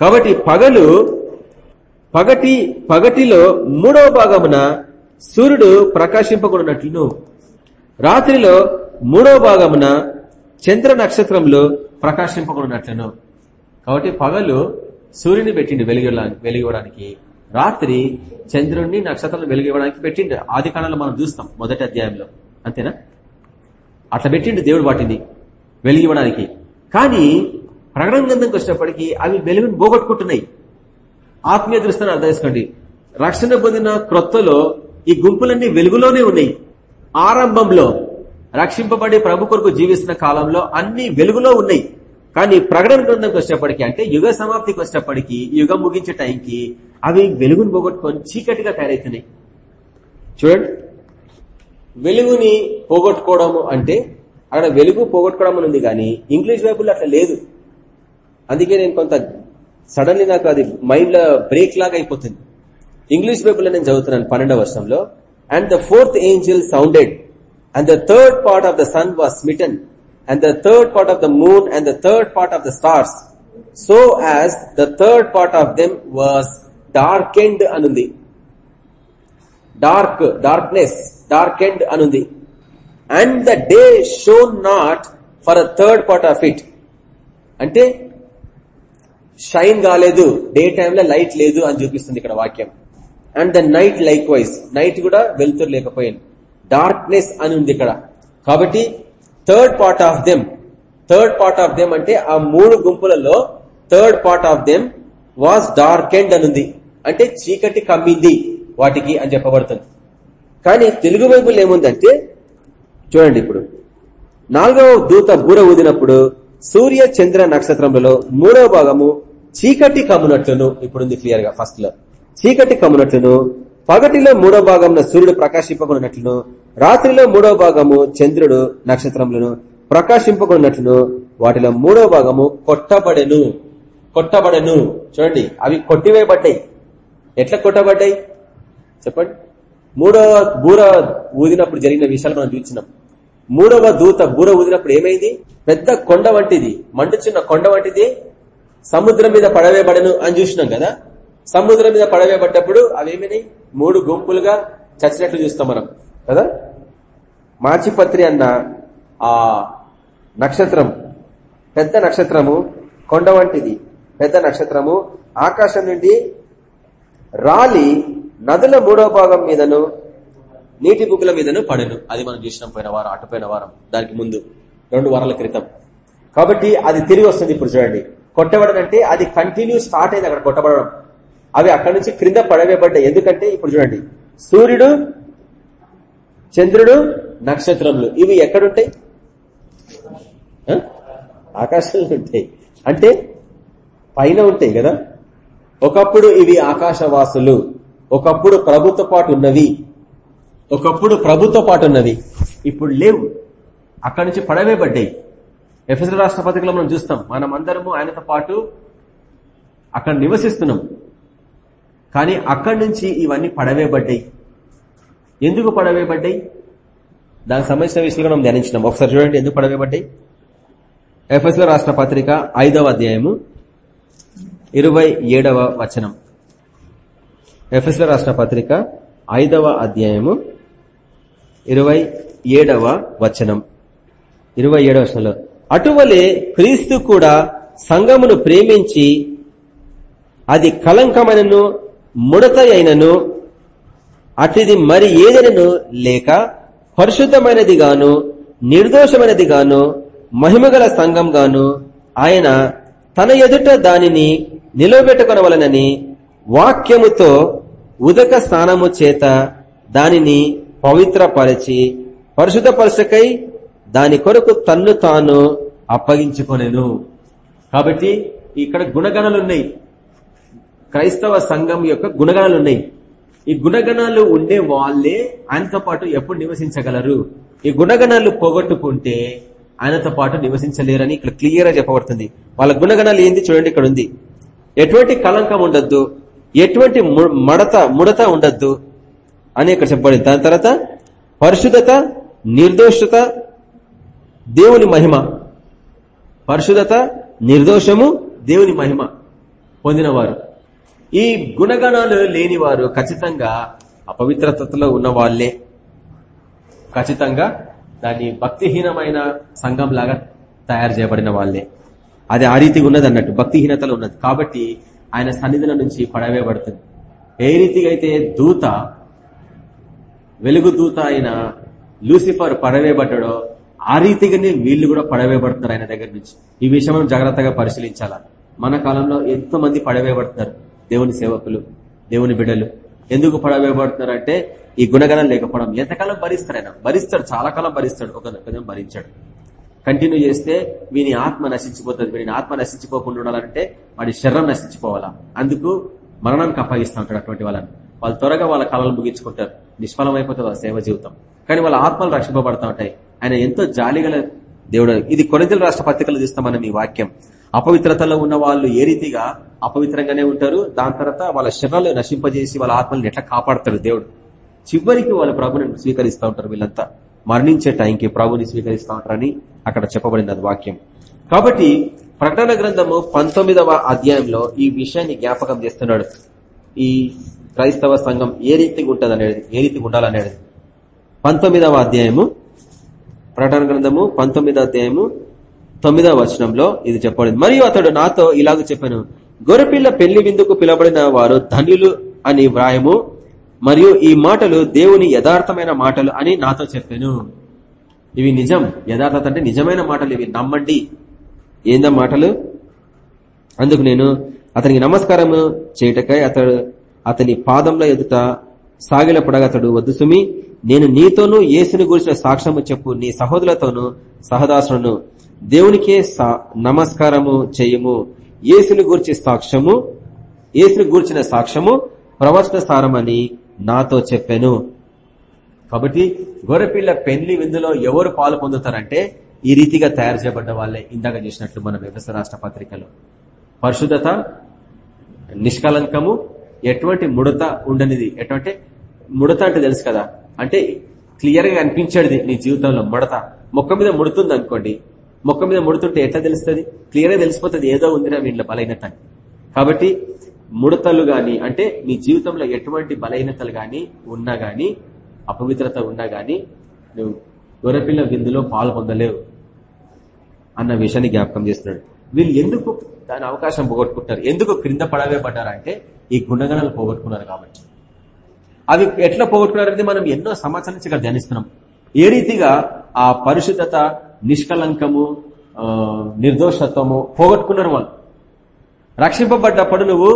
కాబట్టి పగలు పగటి పగటిలో మూడవ భాగమున సూర్యుడు ప్రకాశింపకున్నట్లును రాత్రిలో మూడవ భాగమున చంద్ర నక్షత్రంలో ప్రకాశింపకున్నట్లను కాబట్టి పగలు సూర్యుని పెట్టిండు వెలిగి వెలిగివడానికి రాత్రి చంద్రుణ్ణి నక్షత్రాలు వెలుగివ్వడానికి పెట్టిండు. ఆది కాలంలో మనం చూస్తాం మొదటి అధ్యాయంలో. అంతేనా? అట్లా పెట్టిండు దేవుడు వాటిని వెలిగివ్వడానికి. కానీ ప్రకటన గ్రంథంకి వచ్చినప్పటికీ అవి వెలుగుని పోగొట్టుకుంటున్నాయి. ఆత్మీయ దృష్టిని అర్థం చేసుకోండి. రక్షణ పొందిన క్రొత్తలో ఈ గుంపులన్నీ వెలుగులోనే ఉన్నాయి. ఆరంభంలో రక్షింపబడి ప్రభు కొరకు జీవిస్తున్న కాలంలో అన్ని వెలుగులో ఉన్నాయి. కానీ ప్రకటన గ్రంథంకి వచ్చేప్పటికి అంటే యుగ సమాప్తికి వచ్చినప్పటికీ యుగం ముగించే టైంకి అవి వెలుగును పోగొట్టుకొని చీకటిగా తయారవుతున్నాయి చూడండి. వెలుగుని పోగొట్టుకోవడము అంటే అక్కడ వెలుగు పోగొట్టుకోవడం అని ఉంది కానీ ఇంగ్లీష్ బైబుల్ అట్లా లేదు. అందుకే నేను కొంత సడన్లీ నాకు అది మైండ్లో బ్రేక్ లాగా అయిపోతుంది. ఇంగ్లీష్ బైబుల్లో నేను చదువుతున్నాను పన్నెండవ వర్షంలో. And the fourth angel sounded and the third part of the sun was smitten and the third part of the moon and the third part of the stars so as the third part of them was darkened అనుంది. Dark darkness darkened అనుంది. And the day shone not for a third part of it అంటే shine కాలేదు day టైంలో light లేదు అని చూపిస్తుంది ఇక్కడ వాక్యం. And the night likewise night కూడా వెళ్తురు లేకపోయింది డార్క్నెస్ అని ఉంది ఇక్కడ. కాబట్టి third part of them third part of them అంటే ఆ మూడు గుంపులలో third part of them was darkened అనుంది. అంటే చీకటి కమ్మింది వాటికి అని చెప్పబడుతుంది. కానీ తెలుగు బైబుల్ ఏముందంటే చూడండి ఇప్పుడు. నాలుగవ దూత బూర ఊదినప్పుడు సూర్య చంద్ర నక్షత్రములలో మూడవ భాగము చీకటి కమ్మునట్లును ఇప్పుడుంది క్లియర్గా ఫస్ట్లో. చీకటి కమ్మునట్లును పగటిలో మూడో భాగంలో సూర్యుడు ప్రకాశింపకున్నట్లును రాత్రిలో మూడో భాగము చంద్రుడు నక్షత్రములను ప్రకాశింపకున్నట్లును వాటిలో మూడో భాగము కొట్టబడెను. కొట్టబడెను. చూడండి అవి కొట్టివేయబడ్డాయి. ఎట్లా కొట్టబడ్డాయి? చెప్పండి. మూడవ బూర ఊదినప్పుడు జరిగిన విషయాలు మనం చూసినాం. మూడవ దూత బూర ఊదినప్పుడు ఏమైంది? పెద్ద కొండ వంటిది మండుచున్న కొండ వంటిది సముద్రం మీద పడవేయబడను అని చూసినాం కదా. సముద్రం మీద పడవేయబడ్డప్పుడు అవేమినాయి మూడు గుంపులుగా చచ్చినట్లు చూస్తాం మనం. కదా? మాచిపత్రి అన్న ఆ నక్షత్రం పెద్ద నక్షత్రము కొండ వంటిది. పెద్ద నక్షత్రము. ఆకాశం నుండి రాలి నదుల మూడో భాగం మీదను నీటి బుక్కుల మీదను పడెను. అది మనం చూసినాం పోయిన వారం అటుపోయిన వారం దానికి ముందు రెండు వారాల క్రితం. కాబట్టి అది తిరిగి వస్తుంది ఇప్పుడు చూడండి. కొట్టబడడం అంటే అది కంటిన్యూ స్టార్ట్ అయింది అక్కడ కొట్టబడడం. అవి అక్కడి నుంచి క్రింద పడవేయబడ్డాయి. ఎందుకంటే ఇప్పుడు చూడండి. సూర్యుడు చంద్రుడు నక్షత్రములు. ఇవి ఎక్కడుంటాయి? ఆకాశంలో ఉంటాయి. అంటే పైన ఉంటాయి కదా. ఒకప్పుడు ఇవి ఆకాశవాసులు ఒకప్పుడు ప్రభుత్వ పాటు ఉన్నవి ఒకప్పుడు ప్రభుత్వ పాటు ఉన్నవి ఇప్పుడు లేవు. అక్కడి నుంచి పడవే పడ్డాయి. ఎఫ్ఎస్ రాష్ట్ర పత్రికలో మనం చూస్తాం మనం అందరము ఆయనతో పాటు అక్కడ నివసిస్తున్నాం. కానీ అక్కడి నుంచి ఇవన్నీ పడవే పడ్డాయి. ఎందుకు పడవే పడ్డాయి? దానికి సంబంధించిన విషయాలు మనం ధ్యానించినాం. ఒకసారి చూడండి ఎందుకు పడవే పడ్డాయి? ఎఫ్ఎస్ రాష్ట్ర పత్రిక ఐదవ అధ్యాయము ఇరవై ఏడవ వచనం. ఎఫ్ఎస్ రాష్ట్ర పత్రిక ఐదవ అధ్యాయము ఇరవై ఏడవ వచనం. ఇరవై ఏడవ వచనంలో అటువలే క్రీస్తు కూడా సంఘమును ప్రేమించి అది కలంకమైనను ముడత అయినను అతిది మరి ఏదైనను లేక పరిశుద్ధమైనది గాను నిర్దోషమైనది గాను మహిమగల సంఘం గాను ఆయన తన ఎదుట దానిని నిలవబెట్టుకొనవలనని వాక్యముతో ఉదక స్నానము చేత దానిని పవిత్రపరిచి పరిశుద్ధపరచకై దాని కొరకు తన్ను తాను అప్పగించుకొనెను. కాబట్టి ఇక్కడ గుణగణాలున్నాయి. క్రైస్తవ సంఘం యొక్క గుణగణాలు ఉన్నాయి ఈ గుణగణాలు ఉండే వాళ్ళే ఆయనతో పాటు ఎప్పుడు నివసించగలరు? ఈ గుణగణాలు పోగొట్టుకుంటే ఆయనతో పాటు నివసించలేరని ఇక్కడ క్లియర్గా చెప్పబడుతుంది. వాళ్ళ గుణగణాలు ఏంది? చూడండి ఇక్కడ ఉంది ఎటువంటి కలంకం ఉండద్దు ఎటువంటి మడత ముడత ఉండద్దు అని ఇక్కడ చెప్పబడింది. దాని తర్వాత పరిశుద్ధత నిర్దోషత దేవుని మహిమ. పరిశుద్ధత నిర్దోషము దేవుని మహిమ పొందినవారు. ఈ గుణగణాలు లేనివారు ఖచ్చితంగా అపవిత్రతలో ఉన్న వాళ్ళే ఖచ్చితంగా దాన్ని భక్తిహీనమైన సంఘంలాగా తయారు చేయబడిన వాళ్ళే. అది ఆ రీతిగా ఉన్నది అన్నట్టు భక్తిహీనతలో ఉన్నది. కాబట్టి ఆయన సన్నిధుల నుంచి పడవేయబడుతుంది. ఏ రీతిగా అయితే దూత వెలుగు దూత అయిన లూసిఫర్ పడవేయబడ్డాడో ఆ రీతిగానే వీళ్ళు కూడా పడవేయబడుతున్నారు ఆయన దగ్గర నుంచి. ఈ విషయం మనం జాగ్రత్తగా పరిశీలించాలా? మన కాలంలో ఎంతో మంది పడవేయబడుతున్నారు? దేవుని సేవకులు దేవుని బిడ్డలు. ఎందుకు పడవేయబడుతున్నారు అంటే ఈ గుణగణం లేకపోవడం. ఎంతకాలం భరిస్తారు ఆయన? భరిస్తాడు చాలా కాలం భరిస్తాడు. ఒక కొంచెం భరించాడు. కంటిన్యూ చేస్తే వీని ఆత్మ నశించిపోతుంది. వీని ఆత్మ నశించిపోకుండా ఉండాలంటే వాడి శరీరం నశించిపోవాలా? అందుకు మరణానికి అప్పగిస్తూ ఉంటాడు అటువంటి వాళ్ళని. వాళ్ళు త్వరగా వాళ్ళ కళలు ముగించుకుంటారు. నిష్ఫలం అయిపోతుంది వాళ్ళ సేవ జీవితం. కానీ వాళ్ళ ఆత్మలు రక్షింపబడతా ఉంటాయి. ఆయన ఎంతో జాలిగల దేవుడు. ఇది కొనిదల రాష్ట్ర పత్రికలు చూస్తాం మనం ఈ వాక్యం. అపవిత్రతలో ఉన్న వాళ్ళు ఏ రీతిగా అపవిత్రంగానే ఉంటారు? దాని తర్వాత వాళ్ళ శరీరాలు నశింపజేసి వాళ్ళ ఆత్మల్ని ఎట్లా కాపాడతారు దేవుడు? చివరికి వాళ్ళ ప్రభుని స్వీకరిస్తూ ఉంటారు వీళ్ళంతా. మరణించే టైంకి ప్రభుని స్వీకరిస్తూ ఉంటారని అక్కడ చెప్పబడింది అది వాక్యం. కాబట్టి ప్రకటన గ్రంథము పంతొమ్మిదవ అధ్యాయంలో ఈ విషయాన్ని జ్ఞాపకం చేస్తున్నాడు. ఈ క్రైస్తవ సంఘం ఏ రీతిగా ఉంటుంది అనేది ఏ రీతిగా ఉండాలనేది. పంతొమ్మిదవ అధ్యాయము ప్రకటన గ్రంథము పంతొమ్మిదవ అధ్యాయము తొమ్మిదవ వచనంలో ఇది చెప్పబడింది. మరియు అతడు నాతో ఇలాగ చెప్పాను గొర్రెపిల్ల పెళ్ళి విందుకు పిలబడిన వారు ధన్యులు అని వ్రాయము మరియు ఈ మాటలు దేవుని యథార్థమైన మాటలు అని నాతో చెప్పాను. ఇవి నిజం. యథార్థత అంటే నిజమైన మాటలు ఇవి. నమ్మండి. ఏందా మాటలు? అందుకు నేను అతనికి నమస్కారము చేయటకై అతడు అతని పాదంలో ఎదుట సాగిలపడగా అతడు వద్దు సుమి నేను నీతోనూ యేసుని గురించిన సాక్ష్యము చెప్పు. నీ సహోదరులతోనూ సహదాసులను దేవునికే నమస్కారము చేయము. యేసుని గురించి సాక్ష్యము యేసుని గూర్చిన సాక్ష్యము ప్రవచన సారమని నాతో చెప్పాను. కాబట్టి గొర్రెపిల్ల పెళ్ళి విందులో ఎవరు పాలు పొందుతారంటే ఈ రీతిగా తయారు చేయబడ్డ వాళ్ళే ఇందాక చేసినట్లు మన వ్యవసాయ రాష్ట్ర పత్రికలో. పరిశుద్ధత నిష్కలంకము ఎటువంటి ముడత ఉండనిది. ఎటువంటి ముడత అంటే తెలుసు కదా? అంటే క్లియర్గా అనిపించేది నీ జీవితంలో ముడత. మొక్క మీద ముడుతుంది అనుకోండి. మొక్క మీద ముడుతుంటే ఎట్లా తెలుస్తుంది? క్లియర్గా తెలిసిపోతుంది. ఏదో ఉందిరా వీళ్ళ బలహీనత కాబట్టి ముడతలు గాని అంటే నీ జీవితంలో ఎటువంటి బలహీనతలు గాని ఉన్నా గాని అపవిత్రత ఉన్నా గాని నువ్వు గొర్రెపిల్ల విందులో పాలు పొందలేవు అన్న విషయాన్ని జ్ఞాపకం చేస్తున్నాడు. వీళ్ళు ఎందుకు దాని అవకాశం పోగొట్టుకుంటారు? ఎందుకు క్రింద పడవే పడ్డారంటే ఈ గుణగణాలు పోగొట్టుకున్నారు కాబట్టి. అవి ఎట్లా పోగొట్టుకున్నారనేది మనం ఎన్నో సంవత్సరాల నుంచి ఇక్కడ ధ్యానిస్తున్నాం. ఏ రీతిగా ఆ పరిశుద్ధత నిష్కలంకము నిర్దోషత్వము పోగొట్టుకున్నారు వాళ్ళు. రక్షింపబడ్డప్పుడు నువ్వు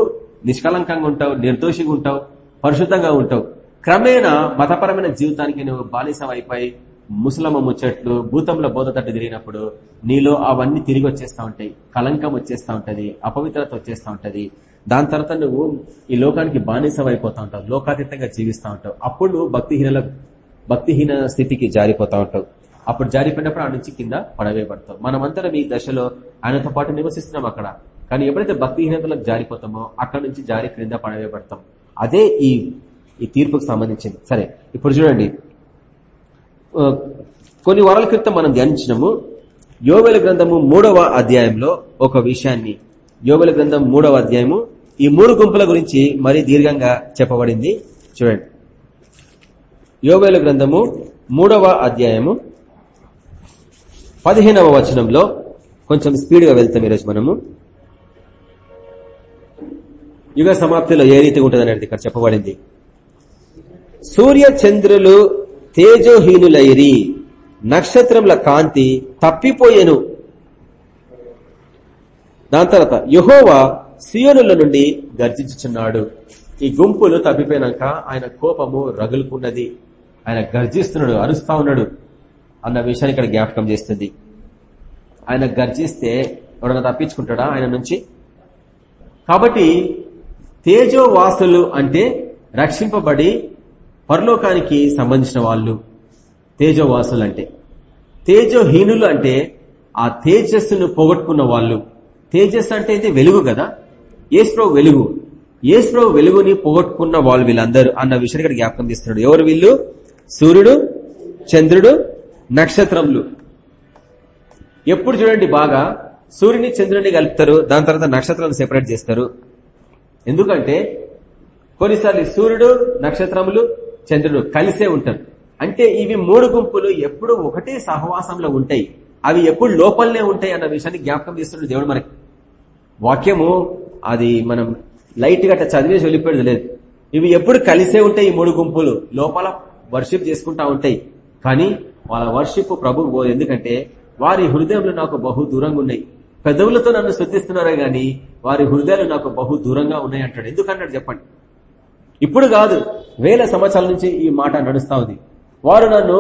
నిష్కలంకంగా ఉంటావు నిర్దోషిగా ఉంటావు పరిశుద్ధంగా ఉంటావు. క్రమేణా మతపరమైన జీవితానికి నువ్వు బాలిసం అయిపోయి ముసలమ్మ ముచ్చట్లు భూతంలో బోధతట్టు తిరిగినప్పుడు నీలో అవన్నీ తిరిగి వచ్చేస్తా ఉంటాయి. కలంకం వచ్చేస్తా ఉంటది అపవిత్రత వచ్చేస్తా ఉంటది. దాని తర్వాత నువ్వు ఈ లోకానికి బానిసం అయిపోతా ఉంటావు లోకాతీతంగా జీవిస్తూ ఉంటావు. అప్పుడు నువ్వు భక్తిహీనల భక్తిహీన స్థితికి జారిపోతా ఉంటావు. అప్పుడు జారిపోయినప్పుడు ఆ నుంచి కింద పడవేయబడతావు. మనమంతరం ఈ దశలో ఆయనతో పాటు నివసిస్తున్నాం అక్కడ. కానీ ఎప్పుడైతే భక్తిహీనతలకు జారిపోతామో అక్కడ నుంచి జారి క్రింద పడవేయబడతాం. అదే ఈ ఈ తీర్పుకు సంబంధించింది. సరే ఇప్పుడు చూడండి. కొన్ని వారాల క్రితం మనం ధ్యానించినము యోగల గ్రంథము మూడవ అధ్యాయంలో ఒక విషయాన్ని. యోగల గ్రంథం మూడవ అధ్యాయము ఈ మూడు గుంపుల గురించి మరీ దీర్ఘంగా చెప్పబడింది. చూడండి. యోగల గ్రంథము మూడవ అధ్యాయము పదిహేనవ వచనంలో కొంచెం స్పీడ్గా వెళ్తాం ఈరోజు మనము. యుగ సమాప్తిలో ఏ రీతి ఉంటుంది అనేది ఇక్కడ చెప్పబడింది. సూర్య చంద్రులు తేజోహీనులైరి నక్షత్రముల కాంతి తప్పిపోయేను. దాని తర్వాత యహోవా సియోనుల నుండి గర్జించుచున్నాడు. ఈ గుంపులు తప్పిపోయినాక ఆయన కోపము రగులుకున్నది. ఆయన గర్జిస్తున్నాడు అరుస్తా ఉన్నాడు అన్న విషయాన్ని ఇక్కడ జ్ఞాపకం చేస్తుంది. ఆయన గర్జిస్తే ఎవడన్నా తప్పించుకుంటాడా ఆయన నుంచి? కాబట్టి తేజోవాసులు అంటే రక్షింపబడి పరలోకానికి సంబంధించిన వాళ్ళు. తేజోవాసులు అంటే. తేజోహీనులు అంటే ఆ తేజస్సును పోగొట్టుకున్న వాళ్ళు. తేజస్సు అంటే ఇది వెలుగు కదా? ఏస్ప్రో వెలుగు. ఏస్ప్రో వెలుగుని పోగొట్టుకున్న వాళ్ళు వీళ్ళందరూ అన్న విషయాన్ని ఇక్కడ జ్ఞాపకం తీస్తున్నాడు ఎవరు వీళ్ళు? సూర్యుడు చంద్రుడు నక్షత్రములు. ఎప్పుడు చూడండి బాగా సూర్యుని చంద్రుని కలుపుతారు. దాని తర్వాత నక్షత్రాలను సెపరేట్ చేస్తారు. ఎందుకంటే కొన్నిసార్లు సూర్యుడు నక్షత్రములు చంద్రుడు కలిసే ఉంటారు. అంటే ఇవి మూడు గుంపులు ఎప్పుడు ఒకటే సహవాసంలో ఉంటాయి. అవి ఎప్పుడు లోపలనే ఉంటాయి అన్న విషయాన్ని జ్ఞాపకం చేస్తున్నాడు దేవుడు మనకి. వాక్యము అది మనం లైట్ గట్ట చదివేసి వెళ్ళిపోయేది లేదు. ఇవి ఎప్పుడు కలిసే ఉంటాయి ఈ మూడు గుంపులు. లోపల వర్షిప్ చేసుకుంటా ఉంటాయి. కానీ వాళ్ళ వర్షిప్ ప్రభు పోదు ఎందుకంటే వారి హృదయంలో నాకు బహు దూరంగా ఉన్నాయి. పెదవులతో నన్ను స్థుతిస్తున్నారే గాని వారి హృదయాలు నాకు బహు దూరంగా ఉన్నాయంటాడు ఎందుకన్నాడు చెప్పండి? ఇప్పుడు కాదు వేల సంవత్సరాల నుంచి ఈ మాట నడుస్తా ఉంది. వారు నన్ను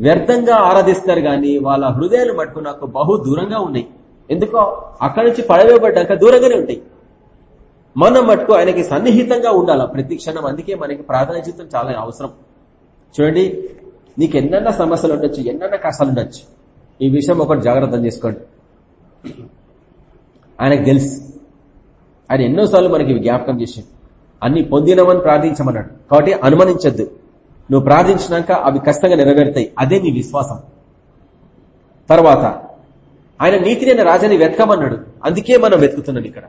వ్యర్థంగా ఆరాధిస్తారు గాని వాళ్ళ హృదయాలు మటుకు నాకు బహు దూరంగా ఉన్నాయి. ఎందుకో? అక్కడి నుంచి పడవేయబడ్డాక దూరంగానే ఉంటాయి. మనం మటుకు ఆయనకి సన్నిహితంగా ఉండాలా? ప్రతి క్షణం అందుకే మనకి ప్రార్థన జీవితం చాలా అవసరం. చూడండి నీకు ఎన్నెన్న సమస్యలు ఉండొచ్చు ఎన్నెన్న కష్టాలు ఉండొచ్చు. ఈ విషయం ఒకటి జాగ్రత్త చేసుకోండి. ఆయనకు తెలుసు. ఆయన ఎన్నోసార్లు మనకి జ్ఞాపకం చేసి అన్ని పొందినవని ప్రార్థించమన్నాడు. కాబట్టి అనుమానించద్దు. నువ్వు ప్రార్థించినాక అవి కష్టంగా నెరవేరుతాయి. అదే నీ విశ్వాసం. తర్వాత ఆయన నీతి రాజాని వెతకమన్నాడు. అందుకే మనం వెతుకుతున్నాం ఇక్కడ.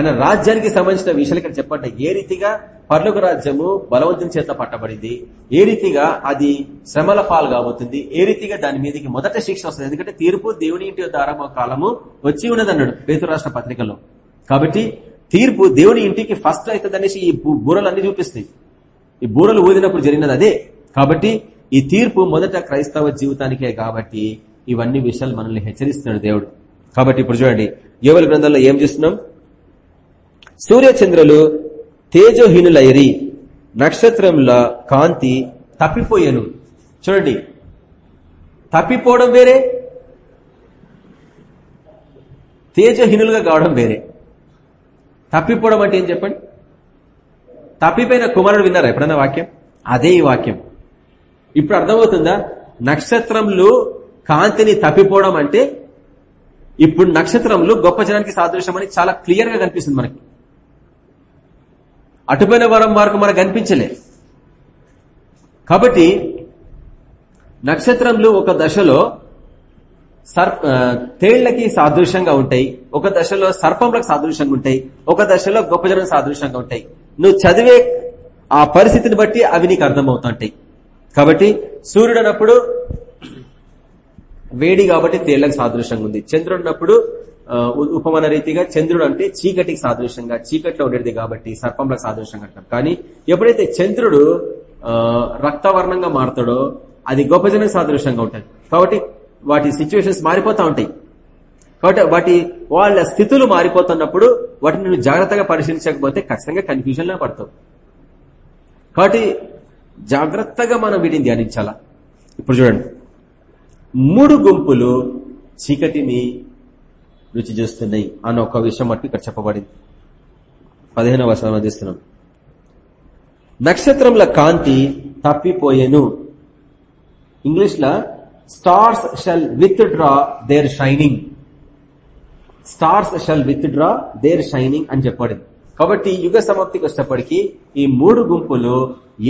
ఆయన రాజ్యానికి సంబంధించిన విషయాలు ఇక్కడ చెప్పండి ఏ రీతిగా పర్లోక రాజ్యము బలవంతుని చేత పట్టబడింది ఏ రీతిగా అది శ్రమల పాలు కాబోతుంది ఏ రీతిగా దాని మీదకి మొదట శిక్ష వస్తుంది. ఎందుకంటే తీర్పు దేవుని ఇంటి దారమ కాలము వచ్చి ఉన్నది అన్నాడు పేతు రాష్ట్ర పత్రికలో. కాబట్టి తీర్పు దేవుని ఇంటికి ఫస్ట్ అవుతుంది అనేసి ఈ బూరలన్నీ చూపిస్తాయి ఈ బూరలు ఊదినప్పుడు జరిగినది అదే. కాబట్టి ఈ తీర్పు మొదట క్రైస్తవ జీవితానికే కాబట్టి ఇవన్నీ విషయాలు మనల్ని హెచ్చరిస్తున్నాడు దేవుడు. కాబట్టి ఇప్పుడు చూడండి యోవల గ్రంథంలో ఏం చేస్తున్నాం? సూర్యచంద్రులు తేజోహీనులైరి. నక్షత్రముల కాంతి తప్పిపోయాను. చూడండి. తప్పిపోవడం వేరే తేజహీనులుగా కావడం వేరే. తప్పిపోవడం అంటే ఏం చెప్పండి? తప్పిపోయిన కుమారుడు విన్నారా ఎప్పుడన్నా వాక్యం? అదే ఈ వాక్యం. ఇప్పుడు అర్థమవుతుందా? నక్షత్రములు కాంతిని తప్పిపోవడం అంటే ఇప్పుడు నక్షత్రములు గొప్ప జనానికి సాదృశ్యం అని చాలా క్లియర్గా కనిపిస్తుంది మనకి. అటుపోయిన వరం వరకు మనకు కనిపించలే కాబట్టి నక్షత్రములు ఒక దశలో సర్ప తేళ్ళకి సాదృశ్యంగా ఉంటాయి ఒక దశలో సర్పంలకు సాదృశ్యంగా ఉంటాయి ఒక దశలో గొప్ప జనం సాదృశ్యంగా ఉంటాయి. నువ్వు చదివే ఆ పరిస్థితిని బట్టి అవి నీకు అర్థమవుతుంటాయి. కాబట్టి సూర్యుడు అన్నప్పుడు వేడి కాబట్టి తేళ్ళకు సాదృశ్యంగా ఉంది. చంద్రుడు అన్నప్పుడు ఉపమాన రీతిగా చంద్రుడు అంటే చీకటికి సాదృశ్యంగా చీకట్లో ఉండేది కాబట్టి సర్పంలకు సాదృశ్యంగా అంటారు. కానీ ఎప్పుడైతే చంద్రుడు రక్తవర్ణంగా మారుతాడో అది గొప్ప జనం సాదృశ్యంగా ఉంటుంది. కాబట్టి వాటి సిచ్యువేషన్స్ మారిపోతా ఉంటాయి. కాబట్టి వాటి వాళ్ళ స్థితులు మారిపోతున్నప్పుడు వాటిని నువ్వు జాగ్రత్తగా పరిశీలించకపోతే ఖచ్చితంగా కన్ఫ్యూజన్లో పడతావు. కాబట్టి జాగ్రత్తగా మనం వీటిని ధ్యానించాలా? ఇప్పుడు చూడండి. మూడు గుంపులు చీకటిని రుచి చూస్తున్నాయి అన్న ఒక విషయం మట్టు ఇక్కడ చెప్పబడింది. పదిహేనవ వర్షాలు అందిస్తున్నాం నక్షత్రంల కాంతి తప్పిపోయేను. ఇంగ్లీష్లో stars shall withdraw their shining stars shall withdraw their shining అని చెప్పబడింది. కాబట్టి యుగ సమాప్తికి వచ్చేటప్పటికి ఈ మూడు గుంపులు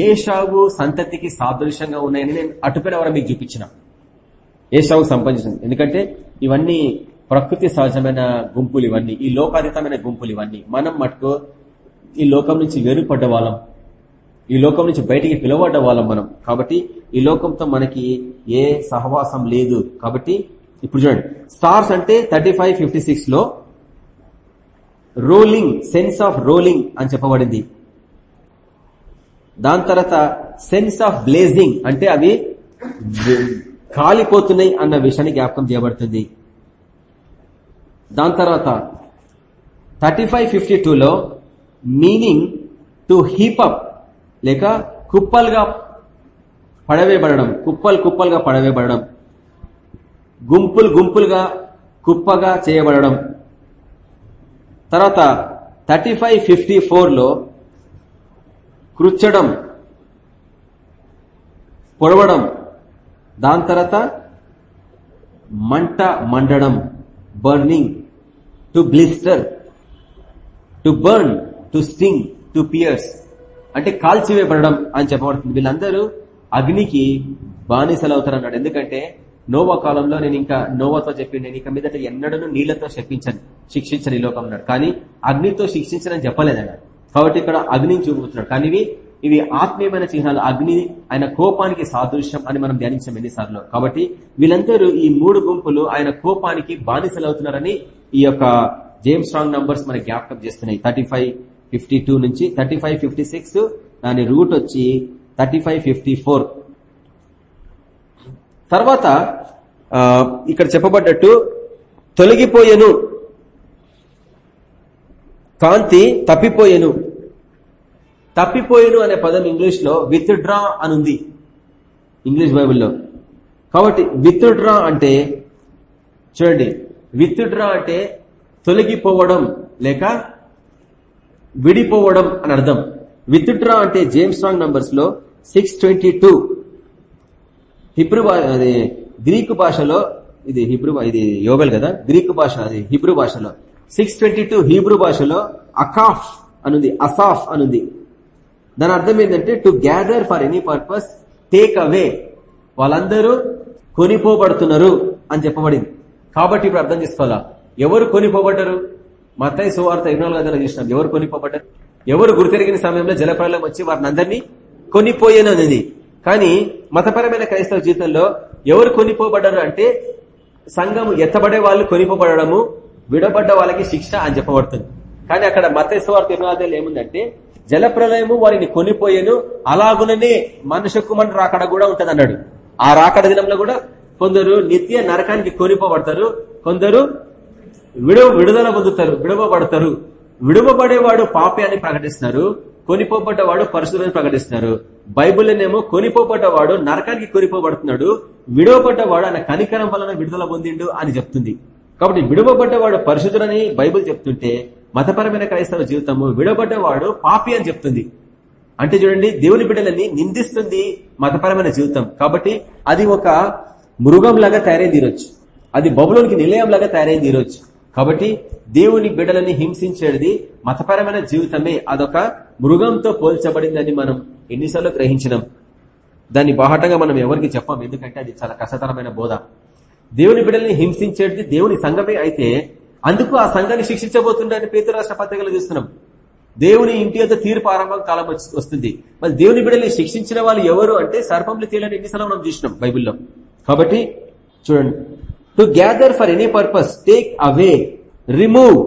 ఏషావు సంతతికి సాదృశ్యంగా ఉన్నాయని నేను అటుపైన వరం మీకు చూపించిన. ఏషావు సంబంధించింది. ఎందుకంటే ఇవన్నీ ప్రకృతి సహజమైన గుంపులు ఇవన్నీ ఈ లోకాతీతమైన గుంపులు ఇవన్నీ. మనం మటుకు ఈ లోకం నుంచి వేరుపడ్డ వాళ్ళం. ఈ లోకం నుంచి బయటికి పిలువడ్డ వాళ్ళం మనం. కాబట్టి ఈ లోకంతో మనకి ఏ సహవాసం లేదు. కాబట్టి ఇప్పుడు చూడండి. స్టార్స్ అంటే థర్టీ ఫైవ్ ఫిఫ్టీ సిక్స్లో రోలింగ్ సెన్స్ ఆఫ్ రోలింగ్ అని చెప్పబడింది. దాని తర్వాత సెన్స్ ఆఫ్ బ్లేజింగ్ అంటే అవి కాలిపోతున్నాయి అన్న విషయాన్ని జ్ఞాపకం చేయబడుతుంది. దాని తర్వాత థర్టీ ఫైవ్ ఫిఫ్టీ టూలో మీనింగ్ టు హీపప్ లేక కుప్పలుగా పడవేయబడడం కుప్పలు కుప్పలుగా పడవేయబడడం గుంపులు గుంపులుగా కుప్పగా చేయబడడం. తర్వాత థర్టీ ఫైవ్ ఫిఫ్టీ ఫోర్లో కృచ్చడం పొడవడం. దాని తర్వాత మంట మండడం burning. To blister to burn to sting to pierce అంటే కాల్చివేయబడడం అని చెప్పబడుతుంది. వీళ్ళందరూ అగ్నికి బానిసలు అవుతారన్నాడు ఎందుకంటే నోవా కాలంలో నేను ఇంకా నోవాతో చెప్పి నేను ఇక మీదట ఎన్నడను నీళ్ళతో శపించను శిక్షించను ఈ లోకం అన్నాడు. కానీ అగ్నితో శిక్షించనని చెప్పలేదన్నాడు. కాబట్టి ఇక్కడ అగ్నిని చూపుతున్నాడు. కానీ ఇవి ఆత్మీయమైన చిహ్నాలు. అగ్ని ఆయన కోపానికి సాదృశ్యం అని మనం ధ్యానించాం ఎన్నిసార్లు. కాబట్టి వీళ్ళందరూ ఈ మూడు గుంపులు ఆయన కోపానికి బానిసలవుతున్నారని ఈ యొక్క జేమ్స్ స్ట్రాంగ్ నంబర్స్ మనకి జ్ఞాపకం చేస్తున్నాయి. థర్టీ ఫైవ్ ఫిఫ్టీ టూ నుంచి థర్టీ ఫైవ్ ఫిఫ్టీ సిక్స్ దాని రూట్ వచ్చి థర్టీ ఫైవ్ ఫిఫ్టీ ఫోర్ తర్వాత ఇక్కడ చెప్పబడ్డట్టు తొలగిపోయేను. కాంతి తప్పిపోయేను. తప్పిపోయెను అనే పదం ఇంగ్లీష్లో విత్డ్రా విత్ డ్రా అనుంది. ఇంగ్లీష్ బైబిల్లో. కాబట్టి విత్ డ్రా అంటే చూడండి విత్ డ్రా అంటే తొలగిపోవడం లేక విడిపోవడం అని అర్థం. విత్ డ్రా అంటే జేమ్స్ స్ట్రాంగ్ నంబర్స్లో సిక్స్ ట్వంటీ టూ హిబ్రూ అది గ్రీకు భాషలో ఇది హిబ్రూ ఇది యోగల్ కదా? గ్రీకు భాష అది హిబ్రూ భాషలో. సిక్స్ ట్వంటీ టూ హీబ్రూ భాషలో అకాఫ్ అనుంది అసాఫ్ అనుంది. దాని అర్థం ఏంటంటే to gather for any purpose take away వాళ్ళందరూ కొనిపోబడుతున్నారు అని చెప్పబడింది. కాబట్టి ఇప్పుడు అర్థం చేసుకోవాలా? ఎవరు కొనిపోబడ్డారు? మత్తయి సువార్త ఇరవై నాలుగు చూసినాం. ఎవరు కొనిపోబడ్డారు? ఎవరు గురితెరిగిన సమయంలో జలప్రలయం వచ్చి వారిని అందరినీ కొనిపోయాను అనేది. కానీ మతపరమైన క్రైస్తవ జీవితంలో ఎవరు కొనిపోబడ్డారు అంటే సంఘం ఎత్తబడే వాళ్ళు కొనిపోబడము విడబడ్డ వాళ్ళకి శిక్ష అని చెప్పబడుతుంది. కానీ అక్కడ మతేశ్వార్త ఇరవై ఏముందంటే జలప్రలయము వారిని కొనిపోయేను. అలాగుననే మనుష్య కుమారుని రాకడ కూడా ఉంటది అన్నాడు ఆ రాకడ దినంలో కూడా కొందరు నిత్య నరకానికి కొనిపోబడతారు. కొందరు విడువ విడుదల పొందుతారు విడవబడతారు. విడువబడేవాడు పాపే అని ప్రకటిస్తున్నారు కొనిపోబడ్డవాడు పరిశుద్ధులని ప్రకటిస్తున్నారు బైబుల్నేమో కొనిపోబడ్డవాడు నరకానికి కొనిపోబడుతున్నాడు. విడవబడ్డవాడు ఆయన కనికరం వలన విడుదల పొందిండు అని చెప్తుంది. కాబట్టి విడవబడ్డవాడు పరిశుద్ధుడని బైబుల్ చెప్తుంటే మతపరమైన క్రైస్తవ జీవితము విడబడ్డవాడు పాపి అని చెప్తుంది. అంటే చూడండి దేవుని బిడ్డలని నిందిస్తుంది మతపరమైన జీవితం. కాబట్టి అది ఒక మృగం లాగా తయారైంది ఈరోజు. అది బబులోనికి నిలయం లాగా తయారైంది ఈరోజు. కాబట్టి దేవుని బిడ్డలని హింసించేది మతపరమైన జీవితమే. అదొక మృగంతో పోల్చబడిందని మనం ఎన్నిసార్లు గ్రహించినాం. దాన్ని బాహటంగా మనం ఎవరికి చెప్పాం? ఎందుకంటే అది చాలా కష్టతరమైన బోధ. దేవుని బిడ్డల్ని హింసించేది దేవుని సంఘమే అయితే అందుకు ఆ సంఘాన్ని శిక్షించబోతుండని పేతురు రాష్ట్ర పత్రికలు చూస్తున్నాం. దేవుని ఇంటి యొక్క తీర్పు ఆరంభం కాలం వస్తుంది. మరి దేవుని బిడ్డల్ని శిక్షించిన వాళ్ళు ఎవరు అంటే సర్పంలు తేలని ఎన్నిసార్లు మనం చూసినాం బైబిల్లో. కాబట్టి చూడండి. To gather for any purpose take away remove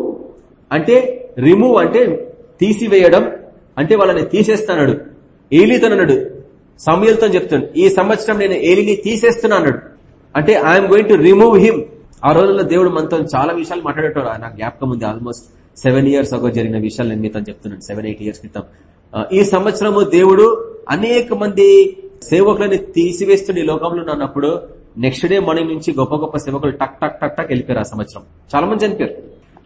అంటే రిమూవ్ అంటే తీసివేయడం అంటే వాళ్ళని తీసేస్తాడు ఏలితనన్నాడు సమయలతో చెప్తాడు ఈ సంవత్సరం నేను ఏలిని తీసేస్తున్నా అన్నాడు. అంటే I'm going to remove him ఆ రోజుల్లో దేవుడు మనతో చాలా విషయాలు మాట్లాడేటాడు. నాకు జ్ఞాపకం ఉంది. ఆల్మోస్ట్ సెవెన్ ఇయర్స్ అగో జరిగిన విషయాలు నేను మీతో చెప్తున్నాను. సెవెన్ ఎయిట్ ఇయర్స్ క్రితం. ఈ సంవత్సరము దేవుడు అనేక మంది సేవకులని తీసివేస్తుండే లోకంలో ఉన్నప్పుడు నెక్స్ట్ డే మార్నింగ్ నుంచి గొప్ప గొప్ప సేవకులు టక్ టక్ టక్ టక్ వెళ్ళిపోయారు ఆ సంవత్సరం. చాలా మంది చనిపోయారు.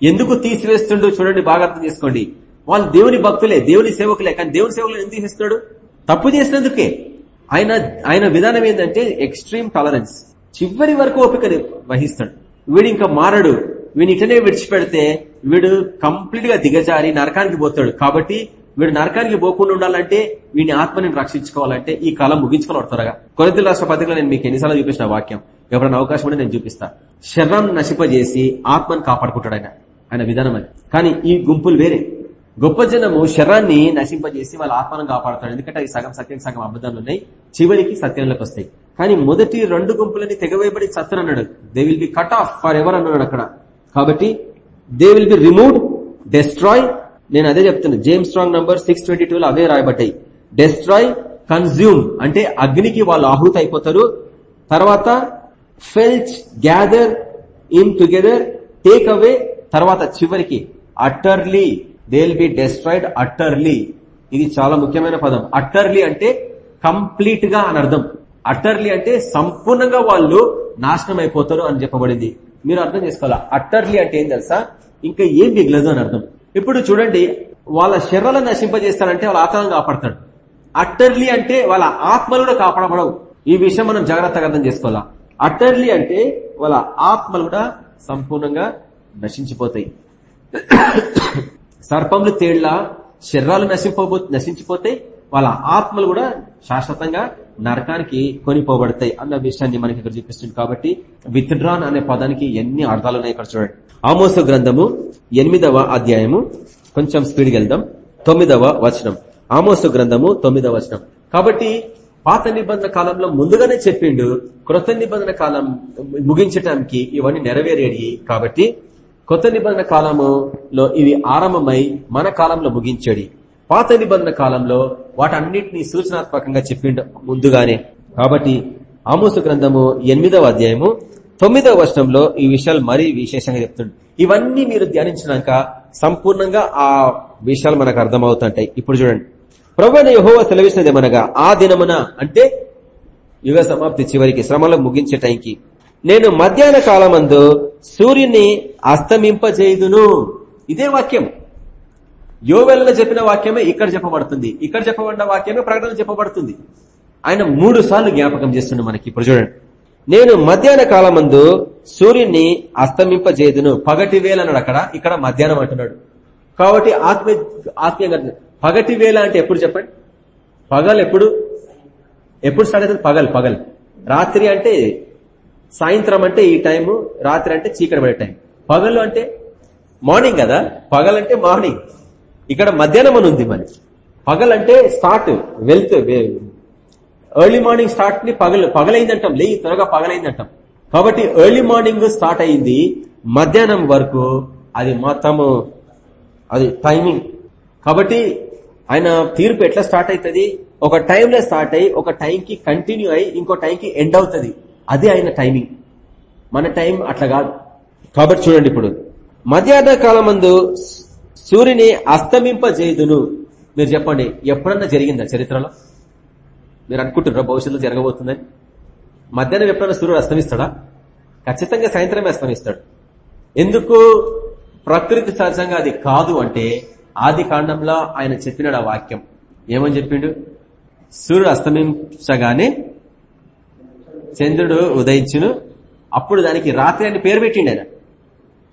ఎందుకు తీసివేస్తుండో చూడండి బాగా అర్థం చేసుకోండి. వాళ్ళు దేవుని భక్తులే దేవుని సేవకులే కానీ దేవుని సేవకులు ఎందుకు చేస్తున్నాడు తప్పు చేసినందుకే. ఆయన ఆయన విధానం ఏంటంటే ఎక్స్ట్రీమ్ టాలరెన్స్ చివరి వరకు ఓపికని వహిస్తాడు. వీడు ఇంకా మారడు. వీడిని ఇటనే విడిచిపెడితే వీడు కంప్లీట్గా దిగజారి నరకానికి పోతాడు. కాబట్టి వీడు నరకానికి పోకుండా ఉండాలంటే వీడిని ఆత్మని రక్షించుకోవాలంటే ఈ కాలం ముగించుకోవాలి త్వరగా కొరత రాష్ట్ర పత్రికలో నేను మీకు ఎన్నిసార్లు చూపించిన వాక్యం. ఎవరైనా అవకాశం ఉంటే నేను చూపిస్తా. శరణం నశిపజేసి ఆత్మని కాపాడుకుంటాడు ఆయన. ఆయన విధానం అది. కానీ ఈ గుంపులు వేరే. గొప్ప జనము శరాన్ని నశింపజేసి వాళ్ళ ఆత్మను కాపాడుతాడు. ఎందుకంటే అవి సగం సత్యం సగం అబద్ధాలు ఉన్నాయి. చివరికి సత్యంలోకి వస్తాయి. కానీ మొదటి రెండు గుంపులని తెగవేయబడి చత్తను అన్నాడు they will be cut off for ever అన్నాడు అక్కడ. కాబట్టి they will be removed destroy నేను అదే చెప్తున్నా James Strong number six twenty two లో అవే రాయబడ్డాయి. డెస్ట్రాయ్ కన్జ్యూమ్ అంటే అగ్నికి వాళ్ళు ఆహుతి అయిపోతారు. తర్వాత fetch gather in together take away తర్వాత చివరికి utterly they will be destroyed utterly ఇది చాలా ముఖ్యమైన పదం. అటర్లీ అంటే కంప్లీట్గా అని అర్థం అటర్లీ అంటే సంపూర్ణంగా వాళ్ళు నాశనం అయిపోతారు అని చెప్పబడింది. మీరు అర్థం చేసుకోవాలా? అట్టర్లీ అంటే ఏం తెలుసా? ఇంకా ఏం మిగలదు అని అర్థం. ఇప్పుడు చూడండి వాళ్ళ శరీరాలను నశింపజేస్తాడంటే వాళ్ళ ఆత్మను కాపాడతాడు. అట్టర్లీ అంటే వాళ్ళ ఆత్మలు కూడా కాపాడబడవు. ఈ విషయం మనం జాగ్రత్తగా అర్థం చేసుకోవాలా? అటర్లీ అంటే వాళ్ళ ఆత్మలు కూడా సంపూర్ణంగా నశించిపోతాయి. సర్పములు తేళ్ళ శరీరాలు నశింపబో నశించిపోతాయి వాళ్ళ ఆత్మలు కూడా శాశ్వతంగా నరకానికి కొనిపోబడతాయి అన్న విషయాన్ని మనకి ఇక్కడ చూపిస్తుంది కాబట్టి విత్డ్రాన్ అనే పదానికి ఎన్ని అర్థాలు ఉన్నాయి ఇక్కడ చూడండి. ఆమోస గ్రంథము ఎనిమిదవ అధ్యాయము. కొంచెం స్పీడ్కి వెళ్దాం. తొమ్మిదవ వచనం. ఆమోసు గ్రంథము తొమ్మిదవ వచనం. కాబట్టి పాత నిబంధన కాలంలో ముందుగానే చెప్పిండు క్రొత్త నిబంధన కాలం ముగించటానికి ఇవన్నీ నెరవేరేడి కాబట్టి కొత్త నిబంధన కాలములో ఇవి ఆరంభమై మన కాలంలో ముగించేది పాత నిబంధన కాలంలో వాటన్నిటిని సూచనాత్మకంగా చెప్పిండు ముందుగానే. కాబట్టి ఆమోసు గ్రంథము ఎనిమిదవ అధ్యాయము తొమ్మిదవ వర్షంలో ఈ విషయాలు మరీ విశేషంగా చెప్తుండు. ఇవన్నీ మీరు ధ్యానించినాక సంపూర్ణంగా ఆ విషయాలు మనకు అర్థమవుతుంటాయి. ఇప్పుడు చూడండి. ప్రభుని యహోవ సెలవిసినది ఏమనగా ఆ దినమున అంటే యుగ సమాప్తి చివరికి శ్రమలో ముగించే టైంకి నేను మధ్యాహ్న కాలమందు సూర్యుని అస్తమింపజేయుదును. ఇదే వాక్యం యోవెల్లో చెప్పిన వాక్యమే ఇక్కడ చెప్పబడుతుంది. ఇక్కడ చెప్పబడిన వాక్యమే ప్రకటన చెప్పబడుతుంది. ఆయన మూడు సార్లు జ్ఞాపకం చేస్తుండే మనకి. ఇప్పుడు చూడండి. నేను మధ్యాహ్న కాలమందు సూర్యుని అస్తమింపజేదును పగటి వేల అన్నాడు అక్కడ. ఇక్కడ మధ్యాహ్నం అంటున్నాడు. కాబట్టి ఆత్మీయ ఆత్మీయంగా పగటి వేళ అంటే ఎప్పుడు చెప్పండి? పగలు ఎప్పుడు? ఎప్పుడు స్టార్ట్ అవుతుంది? పగలు పగలు. రాత్రి అంటే సాయంత్రం అంటే ఈ టైము రాత్రి అంటే చీకటి పడే టైం. పగలు అంటే మార్నింగ్ కదా? పగలంటే మార్నింగ్. ఇక్కడ మధ్యాహ్నం అని ఉంది మరి. పగలంటే స్టార్ట్ వెల్త్ ఎర్లీ మార్నింగ్ స్టార్ట్ని పగలు పగలైందంటాం లే త్వరగా పగలైందంటాం. కాబట్టి ఎర్లీ మార్నింగ్ స్టార్ట్ అయింది మధ్యాహ్నం వరకు అది మొత్తము అది టైమింగ్ కాబట్టి ఆయన తీర్పు ఎట్లా స్టార్ట్ అవుతుంది ఒక టైంలో స్టార్ట్ అయ్యి ఒక టైంకి కంటిన్యూ అయ్యి ఇంకో టైంకి ఎండ్ అవుతుంది. అది ఆయన టైమింగ్ మన టైం అట్లా కాదు. కాబట్టి చూడండి ఇప్పుడు. మధ్యాహ్న కాలం సూర్యుని అస్తమింపజేయుదును. మీరు చెప్పండి ఎప్పుడన్నా జరిగిందా చరిత్రలో? మీరు అనుకుంటున్నారా భవిష్యత్తులో జరగబోతుందని? మధ్యాహ్నం ఎప్పుడైనా సూర్యుడు అస్తమిస్తాడా? ఖచ్చితంగా సాయంత్రమే అస్తమిస్తాడు. ఎందుకు? ప్రకృతి సహజంగా అది కాదు అంటే ఆది కాండంలో ఆయన చెప్పినాడు ఆ వాక్యం. ఏమని చెప్పిండు? సూర్యుడు అస్తమించగానే చంద్రుడు ఉదయించును. అప్పుడు దానికి రాత్రి అని పేరు పెట్టిండు ఆయన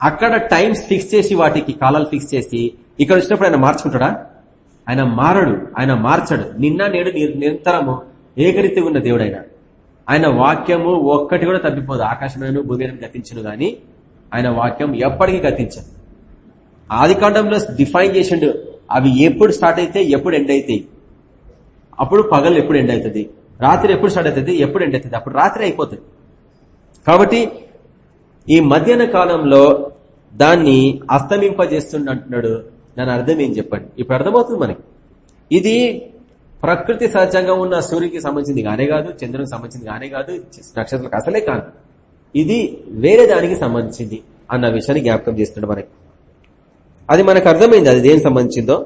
అక్కడ టైమ్స్ ఫిక్స్ చేసి వాటికి కాలాలు ఫిక్స్ చేసి ఇక్కడ వచ్చినప్పుడు ఆయన మార్చుకుంటాడా? ఆయన మారడు ఆయన మార్చడు. నిన్న నేడు నిరంతరము ఏకరీతి ఉన్న దేవుడు ఆయన ఆయన వాక్యము ఒక్కటి కూడా తప్పిపోదు. ఆకాశమైన భూమి గతించను గాని ఆయన వాక్యం ఎప్పటికీ గతించదు. ఆది కాండంలో డిఫైన్ చేసిండు అవి ఎప్పుడు స్టార్ట్ అయితే ఎప్పుడు ఎండ్ అవుతాయి అప్పుడు పగలు ఎప్పుడు ఎండ్ అవుతుంది? రాత్రి ఎప్పుడు స్టార్ట్ అవుతుంది? ఎప్పుడు ఎండ్ అవుతుంది? అప్పుడు రాత్రి అయిపోతుంది. కాబట్టి ఈ మధ్యాహ్న కాలంలో దాన్ని అస్తమింపజేస్తుండ అంటున్నాడు దాని అర్థం ఏం చెప్పండి? ఇప్పుడు అర్థమవుతుంది మనకి. ఇది ప్రకృతి సహజంగా ఉన్న సూర్యుకి సంబంధించింది కానే కాదు చంద్రునికి సంబంధించింది కానే కాదు నక్షత్రాలకు అసలే కాదు. ఇది వేరే దానికి సంబంధించింది అన్న విషయాన్ని జ్ఞాపకం చేస్తున్నాడు మనకి. అది మనకు అర్థమైంది. అది దేనికి సంబంధించిందో?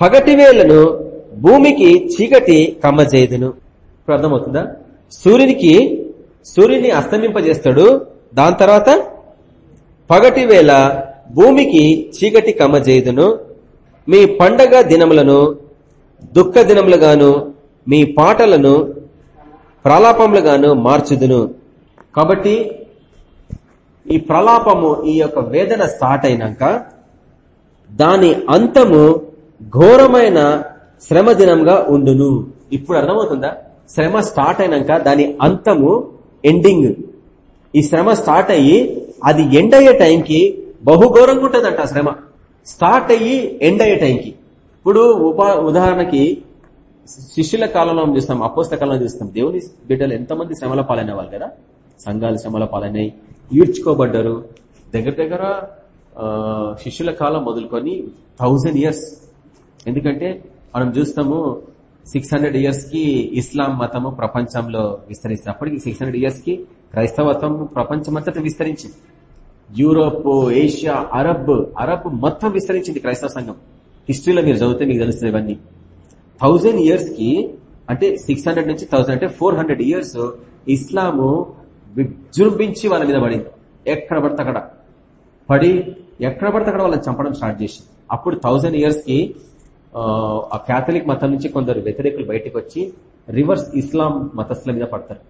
పగటి వేళ్ళను భూమికి చీకటి కమ్మజేదును ఇప్పుడు అర్థమవుతుందా? సూర్యునికి సూర్యుని అస్తమింపజేస్తాడు. దాని తర్వాత పగటి వేళ భూమికి చీకటి కమ్మజేయుదును మీ పండగ దినములను దుఃఖ దినములుగాను మీ పాటలను ప్రలాపములుగాను మార్చుదును. కాబట్టి ఈ ప్రలాపము ఈ యొక్క వేదన స్టార్ట్ అయినాక దాని అంతము ఘోరమైన శ్రమ దినంగా ఉండును. ఇప్పుడు అర్థమవుతుందా? శ్రమ స్టార్ట్ అయినాక దాని అంతము ఎండింగ్ ఈ శ్రమ స్టార్ట్ అయ్యి అది ఎండ్ అయ్యే టైంకి బహుఘోరంగా ఉంటుందంట శ్రమ. స్టార్ట్ అయ్యి ఎండ్ అయ్యే టైంకి. ఇప్పుడు ఉపా ఉదాహరణకి శిష్యుల కాలంలో చూస్తాం అపోస్త కాలంలో చూస్తాం. దేవుని బిడ్డలు ఎంతమంది శ్రమల పాలైన వాళ్ళు కదా? సంఘాలు శ్రమల పాలైనాయి ఈడ్చుకోబడ్డారు. దగ్గర దగ్గర శిష్యుల కాలం మొదలుకొని థౌజండ్ ఇయర్స్ ఎందుకంటే మనం చూస్తాము సిక్స్ హండ్రెడ్ ఇయర్స్కి ఇస్లాం మతము ప్రపంచంలో విస్తరిస్తుంది అప్పటికి సిక్స్ హండ్రెడ్ ఇయర్స్కి క్రైస్తవత్వం ప్రపంచమంతటా విస్తరించింది. యూరోప్ ఏషియా అరబ్ అరబ్ మొత్తం విస్తరించింది క్రైస్తవ సంఘం. హిస్టరీలో మీరు చదివితే మీకు తెలుస్తుంది ఇవన్నీ. థౌజండ్ ఇయర్స్కి అంటే సిక్స్ నుంచి థౌసండ్ అంటే ఫోర్ ఇయర్స్ ఇస్లాము విజృంభించి వాళ్ళ మీద పడింది. ఎక్కడ పడితే అక్కడ. పడి ఎక్కడ పడితే అక్కడ వాళ్ళని చంపడం స్టార్ట్ చేసి అప్పుడు థౌజండ్ ఇయర్స్కి ఆ క్యాథలిక్ మతం నుంచి కొందరు వ్యతిరేకులు బయటకు వచ్చి రివర్స్ ఇస్లాం మతస్థుల మీద పడతారు.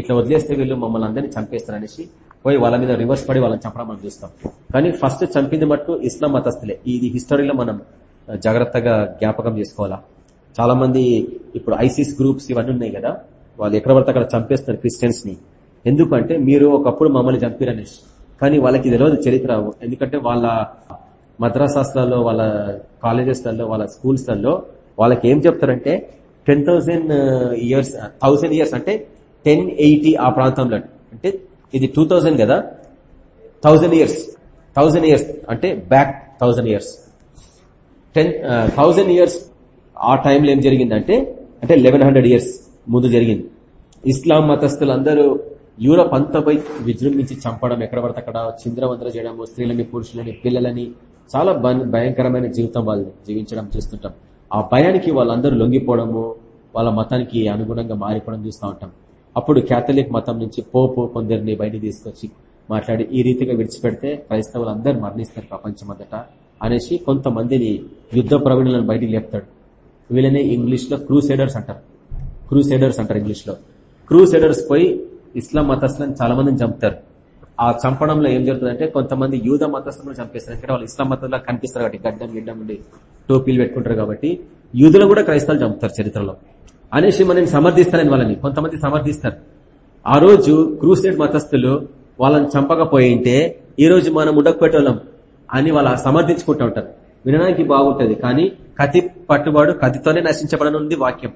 ఇట్లా వదిలేస్తే వీళ్ళు మమ్మల్ని అందరినీ చంపేస్తారనేసి పోయి వాళ్ళ మీద రివర్స్ పడి వాళ్ళని చంపడం మనం చూస్తాం. కానీ ఫస్ట్ చంపింది మట్టు ఇస్లాం మతస్థులే. ఇది హిస్టరీలో మనం జాగ్రత్తగా జ్ఞాపకం చేసుకోవాలా? చాలా మంది ఇప్పుడు ఐసిస్ గ్రూప్స్ ఇవన్నీ ఉన్నాయి కదా వాళ్ళు ఎక్కడ పడితే అక్కడ చంపేస్తున్నారు క్రిస్టియన్స్ని. ఎందుకంటే మీరు ఒకప్పుడు మమ్మల్ని చంపిరనేసి కానీ వాళ్ళకి తెలియదు చరిత్ర. ఎందుకంటే వాళ్ళ మద్రాసాస్లలో వాళ్ళ కాలేజెస్లలో వాళ్ళ స్కూల్స్లలో వాళ్ళకి ఏం చెప్తారంటే ten thousand years thousand years అంటే టెన్ ఎయిటీ ఆ ప్రాంతంలో అంటే ఇది టూ కదా? థౌసండ్ ఇయర్స్ థౌజండ్ ఇయర్స్ అంటే back thousand years ten thousand years ఆ టైంలో ఏం జరిగిందంటే అంటే లెవెన్ హండ్రెడ్ ఇయర్స్ ముందు జరిగింది. ఇస్లాం మతస్థులందరూ యూరప్ అంతా పోయి విజృంభించి చంపడం ఎక్కడ పడితే అక్కడ చింద్రవందర చేయడం స్త్రీలని పురుషులని పిల్లలని చాలా భయంకరమైన జీవితం వాళ్ళు జీవించడం చూస్తుంటాం. ఆ భయానికి వాళ్ళందరూ లొంగిపోవడము వాళ్ళ మతానికి అనుగుణంగా మారిపోవడం చూస్తూ ఉంటాం. అప్పుడు క్యాథలిక్ మతం నుంచి పోపు కొందరిని బయట తీసుకొచ్చి మాట్లాడి ఈ రీతిగా విడిచిపెడితే క్రైస్తవులు అందరు మరణిస్తారు ప్రపంచమంతటా అనేసి కొంతమందిని యుద్ధ ప్రవీణులను బయటికి లేపుతాడు. వీళ్ళని ఇంగ్లీష్లో క్రూసైడర్స్ అంటారు. క్రూసైడర్స్ అంటారు ఇంగ్లీష్లో క్రూసైడర్స్ పోయి ఇస్లాం మతస్థులను చాలా మందిని చంపుతారు. ఆ చంపడంలో ఏం జరుగుతుందంటే కొంతమంది యూద మతస్థులను చంపేస్తారు. ఎందుకంటే వాళ్ళు ఇస్లాం మతంలో కనిపిస్తారు కాబట్టి గడ్డం గిడ్డం ఉండి టోపీలు పెట్టుకుంటారు కాబట్టి యూదులు కూడా క్రైస్తవులు చంపుతారు చరిత్రలో. అనేసి మనం సమర్థిస్తారని వాళ్ళని. కొంతమంది సమర్థిస్తారు. ఆ రోజు క్రూసైడ్ మతస్థులు వాళ్ళని చంపకపోయింటే ఈ రోజు మనం ఉండకపోయేటోళ్ళం అని వాళ్ళ సమర్థించుకుంటూ ఉంటారు. వినడానికి బాగుంటుంది కానీ కతి పట్టుబాడు కతితోనే నశించబడనుంది వాక్యం.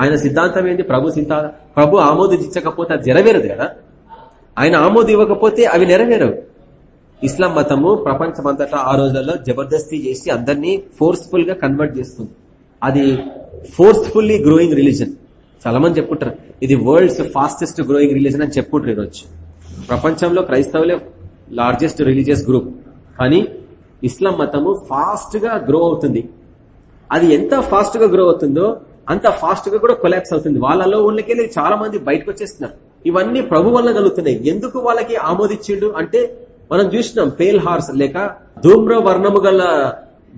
ఆయన సిద్ధాంతం ఏంటి? ప్రభు సిద్ధాంత ప్రభు ఆమోదించకపోతే అది నెరవేరదు కదా? ఆయన ఆమోది ఇవ్వకపోతే అవి నెరవేరవు. ఇస్లాం మతము ప్రపంచమంతటా ఆ రోజులలో జబర్దస్తి చేసి అందరినీ ఫోర్స్ఫుల్గా కన్వర్ట్ చేస్తుంది. అది ఫోర్స్ఫుల్లీ గ్రోయింగ్ రిలీజన్ చాలా మంది చెప్పుకుంటారు ఇది వరల్డ్స్ ఫాస్టెస్ట్ గ్రోయింగ్ రిలీజన్ అని చెప్పుకుంటారు ఈరోజు. ప్రపంచంలో క్రైస్తవులే లార్జెస్ట్ రిలీజియస్ గ్రూప్ కానీ ఇస్లాం మతము ఫాస్ట్గా గ్రో అవుతుంది. అది ఎంత ఫాస్ట్గా గ్రో అవుతుందో అంత ఫాస్ట్గా కూడా కొలాప్స్ అవుతుంది. వాళ్ళలో ఉన్నకెళ్ళి చాలా మంది బయటకు వచ్చేస్తున్నారు. ఇవన్నీ ప్రభు వల్ల కలుగుతున్నాయి. ఎందుకు వాళ్ళకి ఆమోదించిండు అంటే మనం చూసినాం పేల్ హార్స్ లేక ధూమ్ర వర్ణము గల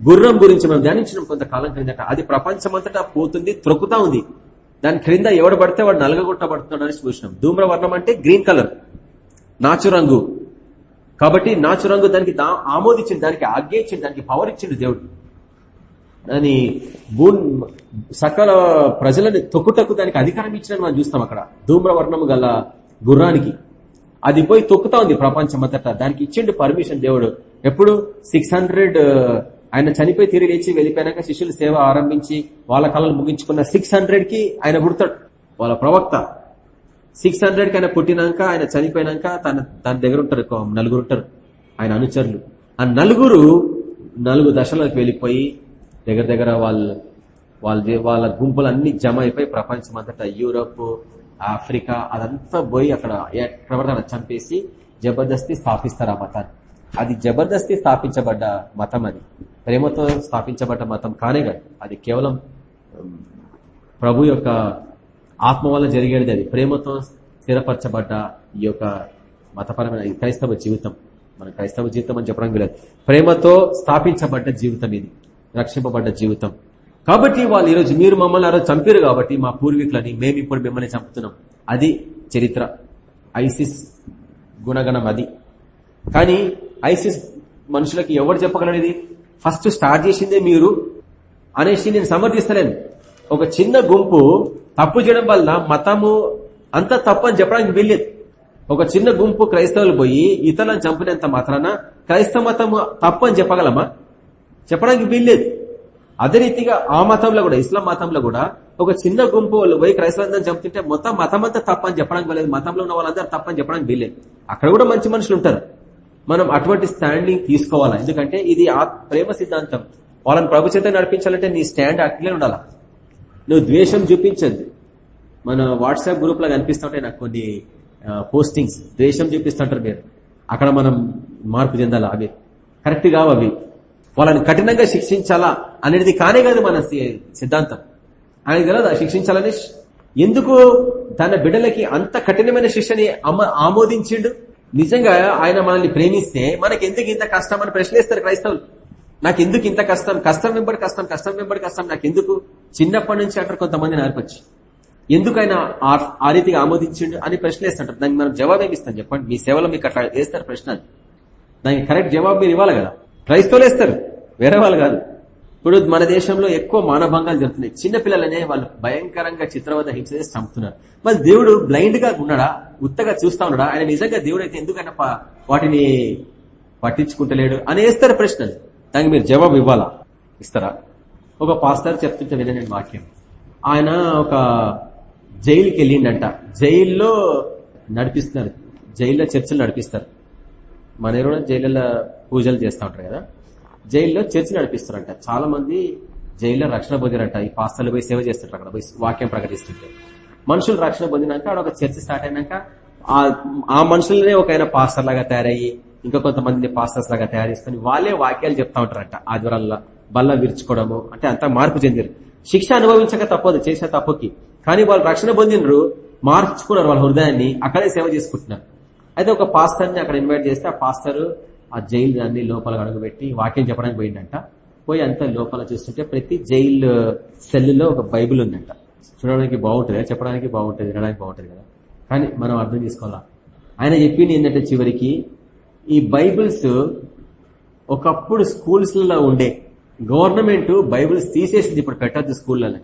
గుర్రం గురించి మనం ధ్యానించినాం కొంతకాలం క్రిందట. అది ప్రపంచమంతటా పోతుంది త్రొక్కుతా ఉంది. దాని క్రింద ఎవడు పడితే వాడు నలగగొట్టబడుతున్నాడు అని చూసినాం. ధూమ్రవర్ణం అంటే గ్రీన్ కలర్ నాచు రంగు కాబట్టి నాచు రంగు దానికి ఆమోదించింది దానికి ఆజ్ఞ ఇచ్చింది దానికి పవర్ ఇచ్చిండు దేవుడు. దాని భూ సకల ప్రజలని తొక్కుటకు దానికి అధికారం ఇచ్చిన మనం చూస్తాం అక్కడ. ధూమ్రవర్ణము గల గుర్రానికి. అది పోయి తొక్కుతా ఉంది ప్రపంచం అంతటా దానికి ఇచ్చిండు పర్మిషన్ దేవుడు. ఎప్పుడు? సిక్స్ ఆయన చనిపోయి తిరిగి లేచి వెళ్ళిపోయాక శిష్యులు సేవ ఆరంభించి వాళ్ళ కళలు ముగించుకున్న సిక్స్కి ఆయన పుడతాడు. వాళ్ళ ప్రవక్త. సిక్స్ హండ్రెడ్కి ఆయన పుట్టినాక ఆయన చనిపోయినాక తన తన దగ్గర ఉంటారు నలుగురు ఉంటారు ఆయన అనుచరులు. ఆ నలుగురు నలుగు దశలకు వెళ్ళిపోయి దగ్గర దగ్గర వాళ్ళు వాళ్ళ వాళ్ళ గుంపులన్నీ జమ అయిపోయి ప్రపంచం అంతటా యూరోప్ ఆఫ్రికా అదంతా పోయి అక్కడ ప్రవర్తన చంపేసి జబర్దస్తి స్థాపిస్తారు ఆ మతాన్ని. అది జబర్దస్తి స్థాపించబడ్డ మతం అది. ప్రేమతో స్థాపించబడ్డ మతం కానే కాదు. అది కేవలం ప్రభు యొక్క ఆత్మ వల్ల జరిగేది అది. ప్రేమతో స్థిరపరచబడ్డ ఈ యొక్క మతపరమైన క్రైస్తవ జీవితం. మన క్రైస్తవ జీవితం అని చెప్పడం లేదు ప్రేమతో స్థాపించబడ్డ జీవితం ఇది. రక్షింపబడ్డ జీవితం. కాబట్టి వాళ్ళు ఈరోజు మీరు మమ్మల్ని ఆ చంపారు కాబట్టి మా పూర్వీకులని మేము ఇప్పుడు మిమ్మల్ని చంపుతున్నాం. అది చరిత్ర. ఐసిస్ గుణగణం అది. కానీ ఐసిస్ మనుషులకి ఎవరు చెప్పగలనేది ఫస్ట్ స్టార్ట్ చేసిందే మీరు అనేసి నేను సమర్థిస్తలేను. ఒక చిన్న గుంపు తప్పు చేయడం వల్ల మతము అంత తప్పు అని చెప్పడానికి వీల్లేదు. ఒక చిన్న గుంపు క్రైస్తవులు పోయి ఇతరులను చంపినంత మాత్రాన క్రైస్తవ మతము తప్పు అని చెప్పగలమా? చెప్పడానికి వీల్లేదు. అదే రీతిగా ఆ మతంలో కూడా ఇస్లాం మతంలో కూడా ఒక చిన్న గుంపు వాళ్ళు పోయి క్రైస్తవందరూ చంపుతుంటే మొత్తం మతం అంతా తప్పని చెప్పడానికి వీలేదు మతంలో ఉన్న వాళ్ళందరూ తప్పని చెప్పడానికి వీల్లేదు. అక్కడ కూడా మంచి మనుషులు ఉంటారు. మనం అటువంటి స్టాండింగ్ తీసుకోవాలా? ఎందుకంటే ఇది ఆ ప్రేమ సిద్ధాంతం. వాళ్ళని ప్రభు చేత నడిపించాలంటే నీ స్టాండ్ అట్లే ఉండాలా? నువ్వు ద్వేషం చూపించద్దు. మన వాట్సాప్ గ్రూప్లో కనిపిస్తుంటాయి నాకు కొన్ని పోస్టింగ్స్ ద్వేషం చూపిస్తుంటారు మీరు. అక్కడ మనం మార్పు చెందాలా అవి? కరెక్ట్ కావు అవి. వాళ్ళని కఠినంగా శిక్షించాలా అనేది కానే కాదు మన సిద్ధాంతం. ఆయన కదా శిక్షించాలని? ఎందుకు తన బిడ్డలకి అంత కఠినమైన శిక్షని ఆమోదించిండు? నిజంగా ఆయన మనల్ని ప్రేమిస్తే మనకి ఎందుకు ఇంత కష్టం అని ప్రశ్నిస్తారు క్రైస్తవులు? నాకు ఎందుకు ఇంత కష్టం? కష్టం వెంబడి కష్టం కష్టం వెంబడి కష్టం నాకు ఎందుకు చిన్నప్పటి నుంచి అంటారు కొంతమంది నేర్పచ్చు. ఎందుకు ఆయన ఆ రీతిగా ఆమోదించిండు అని ప్రశ్నిస్తుంటారు. దానికి మనం జవాబు ఏమిస్తాం చెప్పండి? మీ సేవలో మీకు అట్లా వేస్తారు ప్రశ్న దానికి కరెక్ట్ జవాబు మీరు ఇవ్వాలి కదా. క్రైస్తవులు వేస్తారు. వేరే వాళ్ళు కాదు. ఇప్పుడు మన దేశంలో ఎక్కువ మానభంగాలు జరుగుతున్నాయి. చిన్నపిల్లలనే వాళ్ళు భయంకరంగా చిత్రవద హింస చేసి చంపుతున్నారు. మరి దేవుడు బ్లైండ్గా ఉన్నాడా? ఉత్తగా చూస్తా ఉన్నాడా? ఆయన నిజంగా దేవుడు అయితే ఎందుకన్నా వాటిని పట్టించుకుంటలేడు? అని వేస్తారు ప్రశ్నలు. దానికి మీరు జవాబు ఇవ్వాలా? ఇస్తారా? ఒక పాస్టర్ చెప్తుంటే వినండి వాక్యం. ఆయన ఒక జైలుకి వెళ్ళిండంట. జైల్లో నడిపిస్తున్నారు. జైల్లో చర్చలు నడిపిస్తారు. మన కూడా జైల్లో పూజలు చేస్తూ ఉంటారు కదా? జైల్లో చర్చ నడిపిస్తారంట. చాలా మంది జైల్లో రక్షణ పొందినట్ట ఈ పాస్తలు పోయి సేవ చేస్తుంటారు అక్కడ పోయి వాక్యం ప్రకటిస్తుంటే. మనుషులు రక్షణ పొందినాక అక్కడ ఒక చర్చ స్టార్ట్ అయినాక ఆ మనుషులనే ఒక ఆయన పాస్టర్ లాగా తయారయ్యి ఇంకా కొంతమంది పాస్టర్స్ లాగా తయారు చేసుకుని వాళ్ళే వాక్యాలు చెప్తా ఉంటారంట. ఆదివారాల్లో బల్ల విరుచుకోవడము అంటే అంత మార్పు చెందిరు. శిక్ష అనుభవించక తప్పదు చేసే తప్పుకి. కానీ వాళ్ళు రక్షణ పొందినరు మార్చుకున్నారు వాళ్ళ హృదయాన్ని అక్కడే సేవ చేసుకుంటున్నారు. అయితే ఒక పాస్టర్ని అక్కడ ఇన్వైట్ చేస్తే ఆ పాస్టర్ ఆ జైలు అన్ని లోపల అడుగుపెట్టి వాక్యం చెప్పడానికి పోయిందంట. పోయి అంతా లోపల చూస్తుంటే ప్రతి జైలు సెల్లో ఒక బైబిల్ ఉందంట. చూడడానికి బాగుంటుంది చెప్పడానికి బాగుంటుంది వినడానికి బాగుంటుంది కదా. కానీ మనం అర్థం చేసుకోవాలా? ఆయన చెప్పింది ఏంటంటే చివరికి ఈ బైబిల్స్ ఒకప్పుడు స్కూల్స్లలో ఉండే గవర్నమెంట్ బైబిల్స్ తీసేసింది ఇప్పుడు పెట్టద్దు స్కూళ్ళని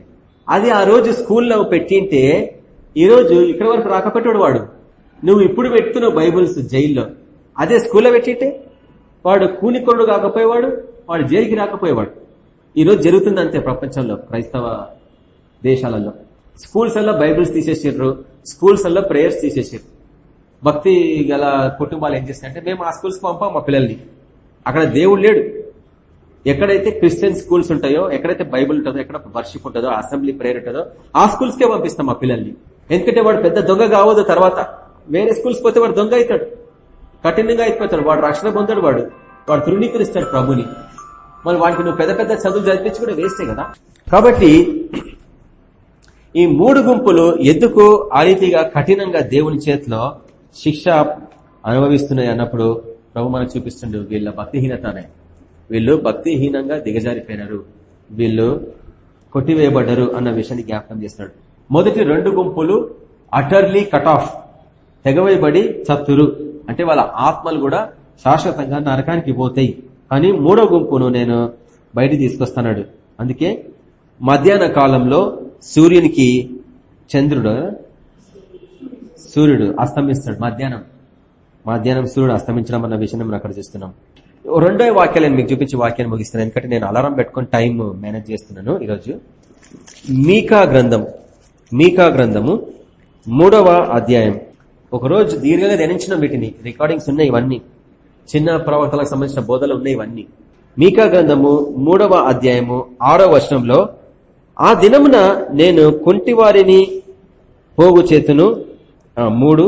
అది ఆ రోజు స్కూల్లో పెట్టింటే ఈరోజు ఇక్కడ వరకు రాకపోయాడు వాడు. నువ్వు ఇప్పుడు పెడుతున్నావు బైబిల్స్ జైల్లో. అదే స్కూల్లో పెట్టింటే వాడు కూనికొండు కాకపోయేవాడు వాడు జైలుకి రాకపోయేవాడు. ఈరోజు జరుగుతుంది అంతే ప్రపంచంలో క్రైస్తవ దేశాలలో. స్కూల్స్ అలా బైబిల్స్ తీసేసారు స్కూల్స్లలో ప్రేయర్స్ తీసేసారు భక్తి గల కుటుంబాలు ఏం చేస్తాయంటే మేము ఆ స్కూల్స్కి పంపాం మా పిల్లల్ని. అక్కడ దేవుడు లేడు. ఎక్కడైతే క్రిస్టియన్ స్కూల్స్ ఉంటాయో ఎక్కడైతే బైబుల్ ఉంటుందో ఎక్కడ వర్షిప్ ఉంటుందో అసెంబ్లీ ప్రేయర్ ఉంటుందో ఆ స్కూల్స్కే పంపిస్తాం మా పిల్లల్ని. ఎందుకంటే వాడు పెద్ద దొంగ కావద్దు తర్వాత. వేరే స్కూల్స్ పోతే వాడు దొంగ అవుతాడు. కఠినంగా అయిపోతాడు వాడు రక్షణ పొందాడు వాడు. వాడు తృణీకరిస్తాడు ప్రభుని. మరి వాడికి నువ్వు పెద్ద పెద్ద చదువులు చదివించి కూడా వేస్తే కదా? కాబట్టి ఈ మూడు గుంపులు ఎందుకు ఆ రీతిగా కఠినంగా దేవుని చేతిలో శిక్ష అనుభవిస్తున్నాయి అన్నప్పుడు ప్రభు మనకు చూపిస్తుండే వీళ్ళ భక్తిహీనతనే. వీళ్ళు భక్తిహీనంగా దిగజారిపోయినారు. వీళ్ళు కొట్టివేయబడ్డరు అన్న విషయాన్ని జ్ఞాపకం చేస్తున్నాడు. మొదటి రెండు గుంపులు అటర్లీ కట్ ఆఫ్ తెగవేయబడి చత్తురు అంటే వాళ్ళ ఆత్మలు కూడా శాశ్వతంగా నరకానికి పోతాయి. కానీ మూడో గుంపును నేను బయట తీసుకొస్తున్నాడు. అందుకే మధ్యాహ్న కాలంలో సూర్యునికి చంద్రుడు సూర్యుడు అస్తమిస్తాడు మధ్యాహ్నం. మధ్యాహ్నం సూర్యుడు అస్తమించడం అన్న విషయం మనం అక్కడ చూస్తున్నాం. రెండో వాక్యాలు నేను మీకు చూపించి వాక్యాన్ని ముగిస్తున్నాను. ఎందుకంటే నేను అలారం పెట్టుకుని టైం మేనేజ్ చేస్తున్నాను ఈరోజు. మీకా గ్రంథం మీకా గ్రంథము మూడవ అధ్యాయం. ఒకరోజు దీర్ఘంగా ధ్యానించిన వీటిని. రికార్డింగ్స్ ఉన్నాయి ఇవన్నీ. చిన్న ప్రవర్తనకు సంబంధించిన బోధలు ఉన్నాయి ఇవన్నీ. మీకా గ్రంథము మూడవ అధ్యాయము ఆరో వర్షంలో ఆ దినమున నేను కుంటివారిని పోగు చేతును మూడు.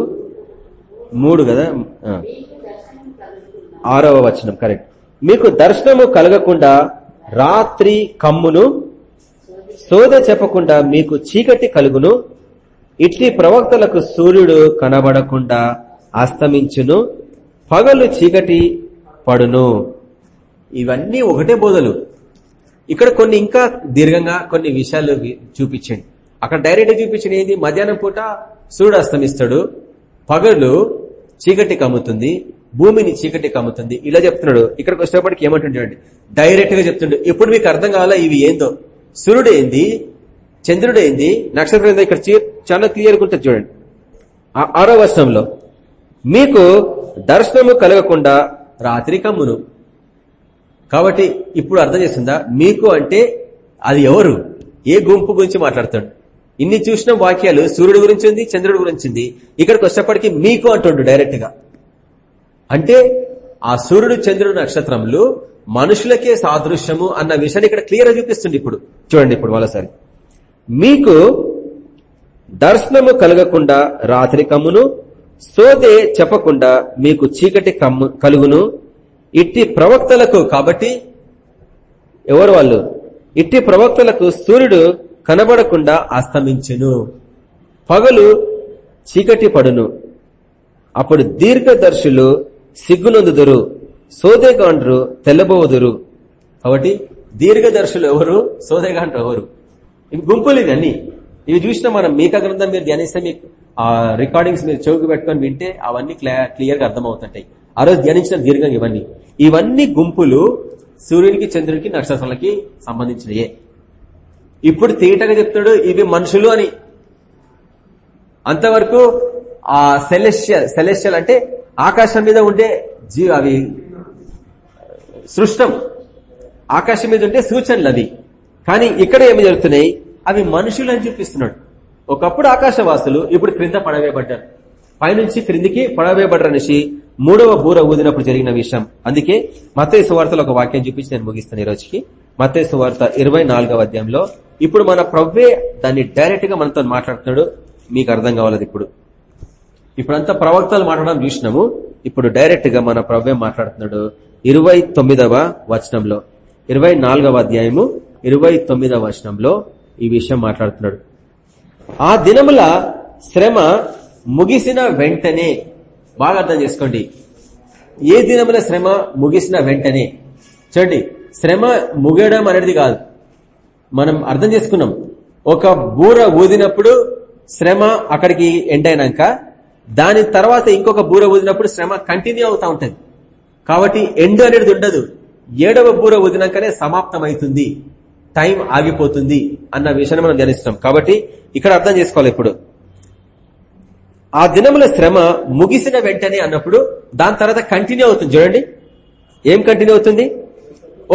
మూడు కదా? ఆరవ వచనం కరెక్ట్. మీకు దర్శనము కలగకుండా రాత్రి కమ్మును సోద చెప్పకుండా మీకు చీకటి కలుగును ఇట్లి ప్రవక్తలకు సూర్యుడు కనబడకుండా అస్తమించును పగలు చీకటి పడును. ఇవన్నీ ఒకటే బోధలు. ఇక్కడ కొన్ని ఇంకా దీర్ఘంగా కొన్ని విషయాలు చూపించండి. అక్కడ డైరెక్ట్ చూపించిన ఏంది? మధ్యాహ్నం పూట సూర్యుడు అస్తమిస్తాడు పగలు చీకటి కమ్ముతుంది భూమిని చీకటి కమ్ముతుంది. ఇలా చెప్తున్నాడు. ఇక్కడికి వచ్చేటప్పటికి ఏమంటుండీ డైరెక్ట్గా చెప్తుండే. ఇప్పుడు మీకు అర్థం కావాలా? ఇవి ఏందో? సూర్యుడు ఏంది? చంద్రుడు ఏంది? నక్షత్రం ఏందో ఇక్కడ చాలా క్లియర్గా ఉంటుంది చూడండి. ఆరో వర్షంలో మీకు దర్శనము కలగకుండా రాత్రి కమ్మును. కాబట్టి ఇప్పుడు అర్థం చేస్తుందా మీకు అంటే అది ఎవరు? ఏ గుంపు గురించి మాట్లాడతాడు? ఇన్ని చూసిన వాక్యాలు సూర్యుడు గురించి ఉంది చంద్రుడి గురించి ఉంది. ఇక్కడికి వచ్చేప్పటికీ మీకు అంటుండు డైరెక్ట్గా. అంటే ఆ సూర్యుడు చంద్రుడు నక్షత్రములు మనుషులకే సాదృశ్యము అన్న విషయాన్ని ఇక్కడ క్లియర్ చూపిస్తుంది ఇప్పుడు. చూడండి ఇప్పుడు వాళ్ళసారి మీకు దర్శనము కలగకుండా రాత్రి కమ్మును సోదే చెప్పకుండా మీకు చీకటి కమ్ము కలుగును. ఇట్టి ప్రవక్తలకు కాబట్టి ఎవరు వాళ్ళు? ఇట్టి ప్రవక్తలకు సూర్యుడు కనబడకుండా అస్తమించును. పగలు చీకటి పడును. అప్పుడు దీర్ఘదర్శులు సిగ్గునందుదురు సోదేగాండ్రు తెల్లబోదురు కాబట్టి దీర్ఘదర్శులు ఎవరు? సోదేగాండ్రు ఎవరు? ఇవి గుంపులు ఇవన్నీ ఇవి చూసిన మనం మీక గ్రంథం మీరు ధ్యానిస్తే మీకు ఆ రికార్డింగ్స్ మీరు చౌకి పెట్టుకొని వింటే అవన్నీ క్లియర్ క్లియర్గా అర్థమవుతుంటాయి. ఆ రోజు ధ్యానించిన దీర్ఘంగా ఇవన్నీ. ఇవన్నీ గుంపులు సూర్యునికి చంద్రునికి నక్షత్రాలకి సంబంధించినయే. ఇప్పుడు తీటగా చెప్తాడు ఇవి మనుషులు అని. అంతవరకు ఆ సెలెషియల్ సెలెషియల్ అంటే ఆకాశం మీద ఉండే జీ అవి సృష్టం. ఆకాశం మీద ఉండే సూచనలు అవి. కానీ ఇక్కడ ఏమి జరుగుతున్నాయి? అవి మనుషులు అని చూపిస్తున్నాడు. ఒకప్పుడు ఆకాశవాసులు ఇప్పుడు క్రింద పడవేయబడ్డారు. పైనుంచి క్రిందికి పడవేయబడ్డారు అనేసి మూడవ బూర ఊదినప్పుడు జరిగిన విషయం. అందుకే మతయ్య సువార్తలో ఒక వాక్యం చూపించి నేను ముగిస్తాను ఈ రోజుకి. మతయ్య సువార్త ఇరవై అధ్యాయంలో ఇప్పుడు మన ప్రవ్వే దాన్ని డైరెక్ట్గా మనతో మాట్లాడుతున్నాడు. మీకు అర్థం కావాలది ఇప్పుడు. ఇప్పుడంతా ప్రవక్తలు మాట్లాడడం చూసినాము. ఇప్పుడు డైరెక్ట్గా మన ప్రవ్వే మాట్లాడుతున్నాడు. ఇరవై తొమ్మిదవ వచనంలో. ఇరవై అధ్యాయము ఇరవై తొమ్మిదవ వచనంలో ఈ విషయం మాట్లాడుతున్నాడు. ఆ దినముల శ్రమ ముగిసిన వెంటనే బాగా అర్థం చేసుకోండి. ఏ దినముల శ్రమ ముగిసిన వెంటనే? చూడండి శ్రమ ముగడం అనేది కాదు. మనం అర్థం చేసుకున్నాం. ఒక బూర ఊదినప్పుడు శ్రమ అక్కడికి ఎండ్ అయినాక దాని తర్వాత ఇంకొక బూర ఊదినప్పుడు శ్రమ కంటిన్యూ అవుతా ఉంటుంది. కాబట్టి ఎండ్ అనేది ఉండదు. ఏడవ బూర ఊదినాకనే సమాప్తం అవుతుంది టైం ఆగిపోతుంది అన్న విషయాన్ని మనం ధ్యానిస్తున్నాం. కాబట్టి ఇక్కడ అర్థం చేసుకోవాలి ఇప్పుడు. ఆ దినముల శ్రమ ముగిసిన వెంటనే అన్నప్పుడు దాని తర్వాత కంటిన్యూ అవుతుంది. చూడండి. ఏం కంటిన్యూ అవుతుంది?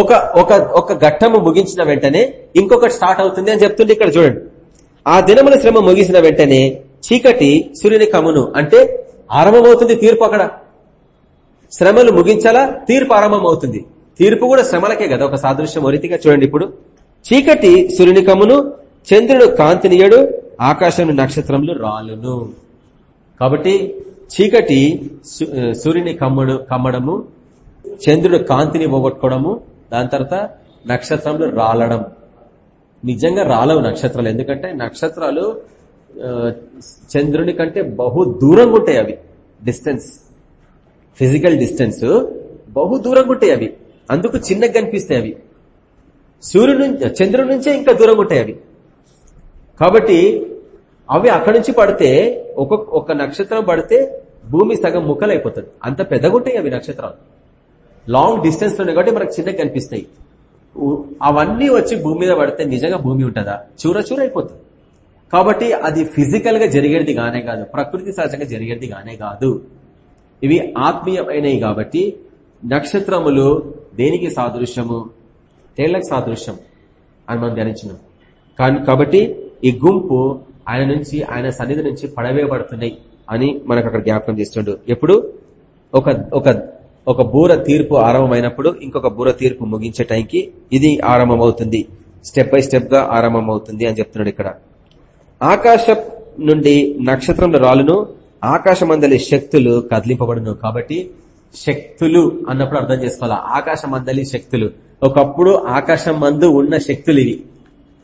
ఒక ఒక ఒక ఘట్టము ముగించిన వెంటనే ఇంకొకటి స్టార్ట్ అవుతుంది అని చెప్తుంది ఇక్కడ చూడండి. ఆ దినముల శ్రమ ముగిసిన వెంటనే చీకటి సూర్యుని కమును అంటే ఆరంభమవుతుంది తీర్పు అక్కడ. శ్రమలు ముగించాలా? తీర్పు ఆరంభమవుతుంది. తీర్పు కూడా శ్రమలకే కదా ఒక సాదృశ్యం రీతిగా చూడండి ఇప్పుడు. చీకటి సూర్యుని కమును చంద్రుడు కాంతినియడు ఆకాశం నక్షత్రములు రాలును. కాబట్టి చీకటి సూర్యుని కమ్మడు కమ్మడము చంద్రుడు కాంతిని పోగొట్టుకోవడము దాని తర్వాత నక్షత్రములు రాలడం. నిజంగా రాలవు నక్షత్రాలు. ఎందుకంటే నక్షత్రాలు చంద్రుని కంటే బహు దూరంగా ఉంటాయి అవి. డిస్టెన్స్ ఫిజికల్ డిస్టెన్స్ బహు దూరంగా ఉంటాయి అవి. అందుకు చిన్నగా కనిపిస్తాయి అవి. సూర్యుడు చంద్రుడి నుంచే ఇంకా దూరంగా ఉంటాయి అవి. కాబట్టి అవి అక్కడి నుంచి పడితే ఒక ఒక నక్షత్రం పడితే భూమి సగం ముక్కలైపోతుంది. అంత పెద్దగా ఉంటాయి అవి నక్షత్రాలు. లాంగ్ డిస్టెన్స్లో కాబట్టి మనకు చిన్నగా కనిపిస్తాయి. అవన్నీ వచ్చి భూమి మీద పడితే నిజంగా భూమి ఉంటుందా? చూర చూర అయిపోతుంది కాబట్టి అది ఫిజికల్గా జరిగేది గానే కాదు. ప్రకృతి సహజంగా జరిగేది గానే కాదు. ఇవి ఆత్మీయమైనవి కాబట్టి నక్షత్రములు దేనికి సాదృశ్యము? తేళ్ళకు సాదృశ్యం అని మనం ధ్యానించినాం. కాబట్టి ఈ గుంపు ఆయన నుంచి ఆయన సన్నిధి నుంచి పడవేయబడుతున్నాయి అని మనకు అక్కడ జ్ఞాపకం చేస్తుండు. ఎప్పుడు? ఒక ఒక ఒక బూర తీర్పు ఆరంభమైనప్పుడు ఇంకొక బూర తీర్పు ముగించే టైంకి ఇది ఆరంభమవుతుంది. స్టెప్ బై స్టెప్గా ఆరంభమవుతుంది అని చెప్తున్నాడు ఇక్కడ. ఆకాశం నుండి నక్షత్రంలో రాలును ఆకాశమందలి శక్తులు కదిలింపబడును. కాబట్టి శక్తులు అన్నప్పుడు అర్థం చేసుకోవాలా? ఆకాశమందలి శక్తులు. ఒకప్పుడు ఆకాశం మందు ఉన్న శక్తులు ఇవి.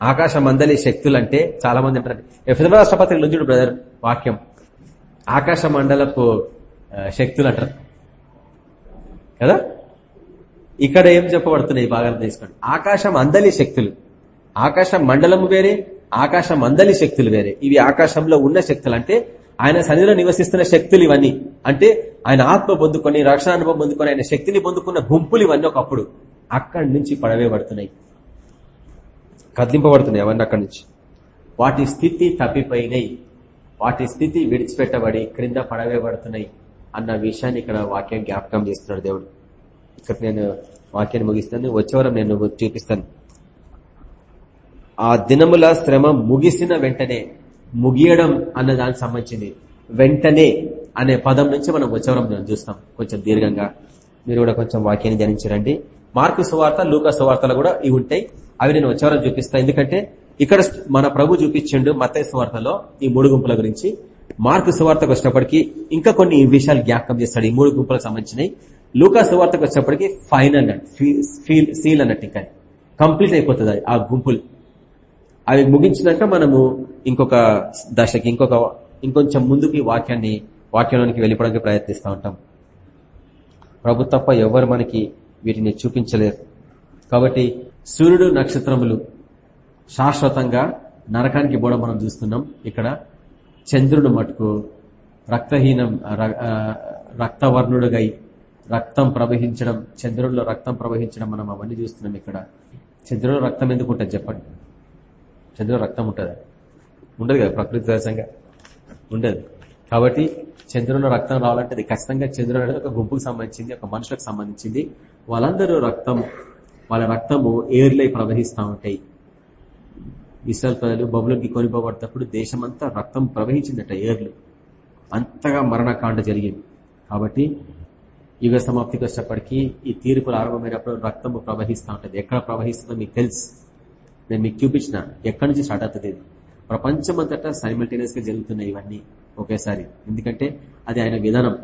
ఆకాశం మందలి శక్తులు అంటే చాలా మంది అంటారు ఎఫ్ఎం రాష్ట్రపతి నుంచి బ్రదర్ వాక్యం. ఆకాశ మండలపు శక్తులు అంటారు. కదా? ఇక్కడ ఏం చెప్పబడుతున్నాయి? బాగా తీసుకోండి ఆకాశం అందలి శక్తులు. ఆకాశ మండలము వేరే ఆకాశం అందలి శక్తులు వేరే. ఇవి ఆకాశంలో ఉన్న శక్తులు. అంటే ఆయన సన్నిధిలో నివసిస్తున్న శక్తులు ఇవన్నీ. అంటే ఆయన ఆత్మ పొందుకొని రక్షణ అనుభవం పొందుకొని ఆయన శక్తిని పొందుకున్న గుంపులు ఇవన్నీ ఒకప్పుడు. అక్కడి నుంచి పడవే పడుతున్నాయి కదిలింపబడుతున్నాయి అవన్నీ అక్కడి నుంచి. వాటి స్థితి తప్పిపోయినాయి. వాటి స్థితి విడిచిపెట్టబడి క్రింద పడవే పడుతున్నాయి అన్న విషయాన్ని ఇక్కడ వాక్యం జ్ఞాపకం చేస్తున్నాడు దేవుడు. ఇక్కడ నేను వాక్యాన్ని ముగిస్తాను. వచ్చేవరం నేను చూపిస్తాను. ఆ దినముల శ్రమ ముగిసిన వెంటనే ముగియడం అన్న దానికి సంబంధించింది. వెంటనే అనే పదం నుంచి మనం వచ్చేవరం చూస్తాం. కొంచెం దీర్ఘంగా. మీరు కూడా కొంచెం వాక్యాన్ని ధ్యానించరండి మార్కు సువార్త లూకా సువార్తలు కూడా ఇవి ఉంటాయి. అవి నేను వచ్చేవారం చూపిస్తాను ఎందుకంటే ఇక్కడ మన ప్రభు చూపించిండు మత్తయ్య సువార్తలో ఈ మూడు గుంపుల గురించి. మార్కు సువార్తకు వచ్చినప్పటికీ ఇంకా కొన్ని విషయాలు జ్ఞాపకం చేస్తాడు. ఈ మూడు గుంపులకు సంబంధించినవి లూకా సువార్తకు వచ్చినప్పటికీ ఫైనల్ ఫీల్ సీల్ అన్నట్టు ఇంకా కంప్లీట్ అయిపోతుంది ఆ గుంపులు. అవి ముగించినాక మనము ఇంకొక దశకి ఇంకొక ఇంకొంచెం ముందుకి వాక్యాన్ని వాక్యంలోనికి వెళ్ళిపోవడానికి ప్రయత్నిస్తూ ఉంటాం. ప్రభు తప్ప ఎవరు మనకి వీటిని చూపించలేరు. కాబట్టి సూర్యుడు నక్షత్రములు శాశ్వతంగా నరకానికి పోవడం మనం చూస్తున్నాం. ఇక్కడ చంద్రుడు మటుకు రక్తహీనం రక్తవర్ణుడుగై రక్తం ప్రవహించడం చంద్రుడిలో రక్తం ప్రవహించడం మనం అవన్నీ చూస్తున్నాం ఇక్కడ. చంద్రుడు రక్తం ఎందుకు ఉంటుంది చెప్పండి? చంద్రుడు రక్తం ఉంటుందా? ఉండదు కదా ప్రకృతి సహజంగా. ఉండదు. కాబట్టి చంద్రుడిలో రక్తం రావాలంటే అది ఖచ్చితంగా చంద్రుడు అనేది ఒక గుంపుకు సంబంధించింది ఒక మనుషులకు సంబంధించింది. వాళ్ళందరూ రక్తం వాళ్ళ రక్తము ఏర్లై ప్రవహిస్తూ ఉంటాయి. ఇస్రాయల్ ప్రజలు బబులోకి కొనిపోబడేటప్పుడు దేశమంతా రక్తం ప్రవహించిందట ఏర్లు. అంతగా మరణకాండ జరిగింది. కాబట్టి యుగ సమాప్తికి వచ్చేప్పటికీ ఈ తీర్పు ఆరంభమైనప్పుడు రక్తము ప్రవహిస్తూ ఉంటుంది. ఎక్కడ ప్రవహిస్తుందో మీకు తెలుసు. నేను మీకు చూపించిన ఎక్కడి నుంచి స్టార్ట్ అవుతుంది ప్రపంచం ప్రపంచమంతటా సైమల్టేనియస్గా జరుగుతున్నాయి ఇవన్నీ ఒకేసారి. ఎందుకంటే అది ఆయన విధానం.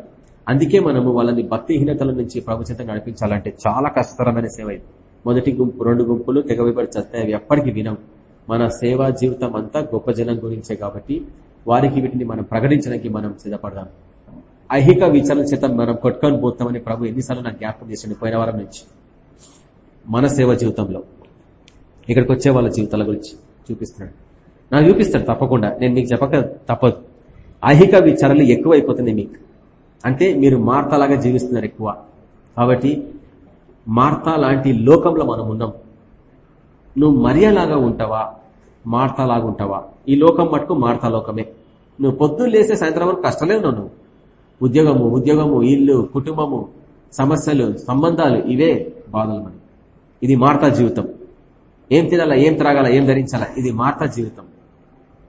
అందుకే మనము వాళ్ళని భక్తిహీనతల నుంచి ప్రభుత్వం నడిపించాలంటే చాలా కష్టతరమైన సేవ ఇది. మొదటి గుంపు రెండు గుంపులు తెగవిపడి చస్తాయి అవి ఎప్పటికీ వినం మన సేవా జీవితం అంతా గొప్ప జనం గురించే కాబట్టి వారికి వీటిని మనం ప్రకటించడానికి మనం సిద్ధపడదాం. ఐహిక విచారణ చేత మనం కొట్టుకొని పోతామని ప్రభు ఎన్నిసార్లు నాకు జ్ఞాపకం చేసింది పోయిన వారం నుంచి. మన సేవ జీవితంలో. ఇక్కడికి వచ్చే వాళ్ళ జీవితాల గురించి చూపిస్తున్నాడు. నాకు చూపిస్తాడు తప్పకుండా. నేను మీకు చెప్పక తప్పదు. ఐహిక విచారణలు ఎక్కువైపోతుంది మీకు. అంటే మీరు మార్తలాగా జీవిస్తున్నారు ఎక్కువ. కాబట్టి మార్తా లాంటి లోకంలో మనం ఉన్నాం. నువ్వు మరియలాగా ఉంటావా? మార్తాలాగా ఉంటావా? ఈ లోకం మటుకు మార్తా లోకమే. నువ్వు పొద్దున్న లేసే సాయంత్రం వరకు కష్టలే ఉన్నావు నువ్వు. ఉద్యోగము ఉద్యోగము ఇల్లు కుటుంబము సమస్యలు సంబంధాలు ఇవే బాధలు మనకి. ఇది మార్తా జీవితం. ఏం తినాలా ఏం త్రాగాల ఏం ధరించాలా? ఇది మార్తా జీవితం.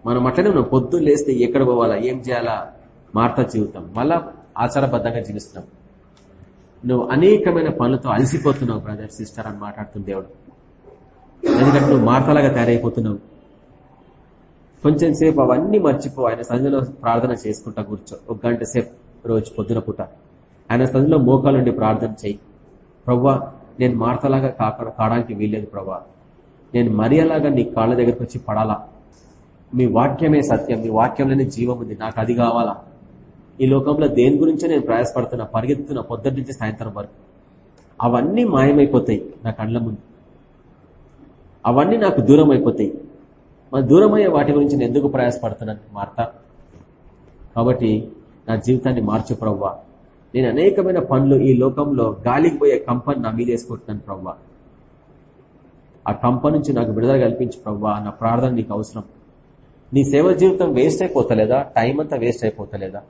మనం అట్లనే ఉన్నాం. పొద్దున్న లేస్తే ఎక్కడ పోవాలా ఏం చేయాలా? మార్తా జీవితం. మళ్ళా ఆచారబద్ధంగా జీవిస్తున్నాం. నువ్వు అనేకమైన పనులతో అలసిపోతున్నావు బ్రదర్ సిస్టర్ అని మాట్లాడుతుంది దేవుడు. ఎందుకంటే నువ్వు మార్తలాగా తయారైపోతున్నావు. కొంచెం సేపు అవన్నీ మర్చిపో ఆయన సంధిలో ప్రార్థన చేసుకుంటా కూర్చో. ఒక గంట సేపు రోజు పొద్దున పూట. ఆయన సంధిలో మోకాలుండి ప్రార్థన చేయి. ప్రవ్వా నేను మార్తలాగా కాకుండా కావడానికి వీల్లేదు ప్రవ్వా. నేను మరియలాగా నీ కాళ్ళ దగ్గరకు వచ్చి పడాలా? మీ వాక్యమే సత్యం మీ వాక్యంలోనే జీవం ఉంది. నాకు అది కావాలా? ఈ లోకంలో దేని గురించే నేను ప్రయాసపడుతున్నా పరిగెత్తున్నా పొద్దున్న నుంచి సాయంత్రం వరకు. అవన్నీ మాయమైపోతాయి నా కళ్ళ ముందు. అవన్నీ నాకు దూరం అయిపోతాయి మన దూరమయ్యే వాటి గురించి నేను ఎందుకు ప్రయాసపడుతున్నాను మార్త కాబట్టి నా జీవితాన్ని మార్చు ప్రవ్వా. నేను అనేకమైన పనులు ఈ లోకంలో గాలికి పోయే కంపని నా మీద వేసుకుంటున్నాను ప్రవ్వా. ఆ కంప నుంచి నాకు విడుదల కల్పించు ప్రవ్వా నా ప్రార్థన నీకు అవసరం. నీ సేవ జీవితం వేస్ట్ అయిపోతలేదా? టైం అంతా వేస్ట్ అయిపోతలేదా?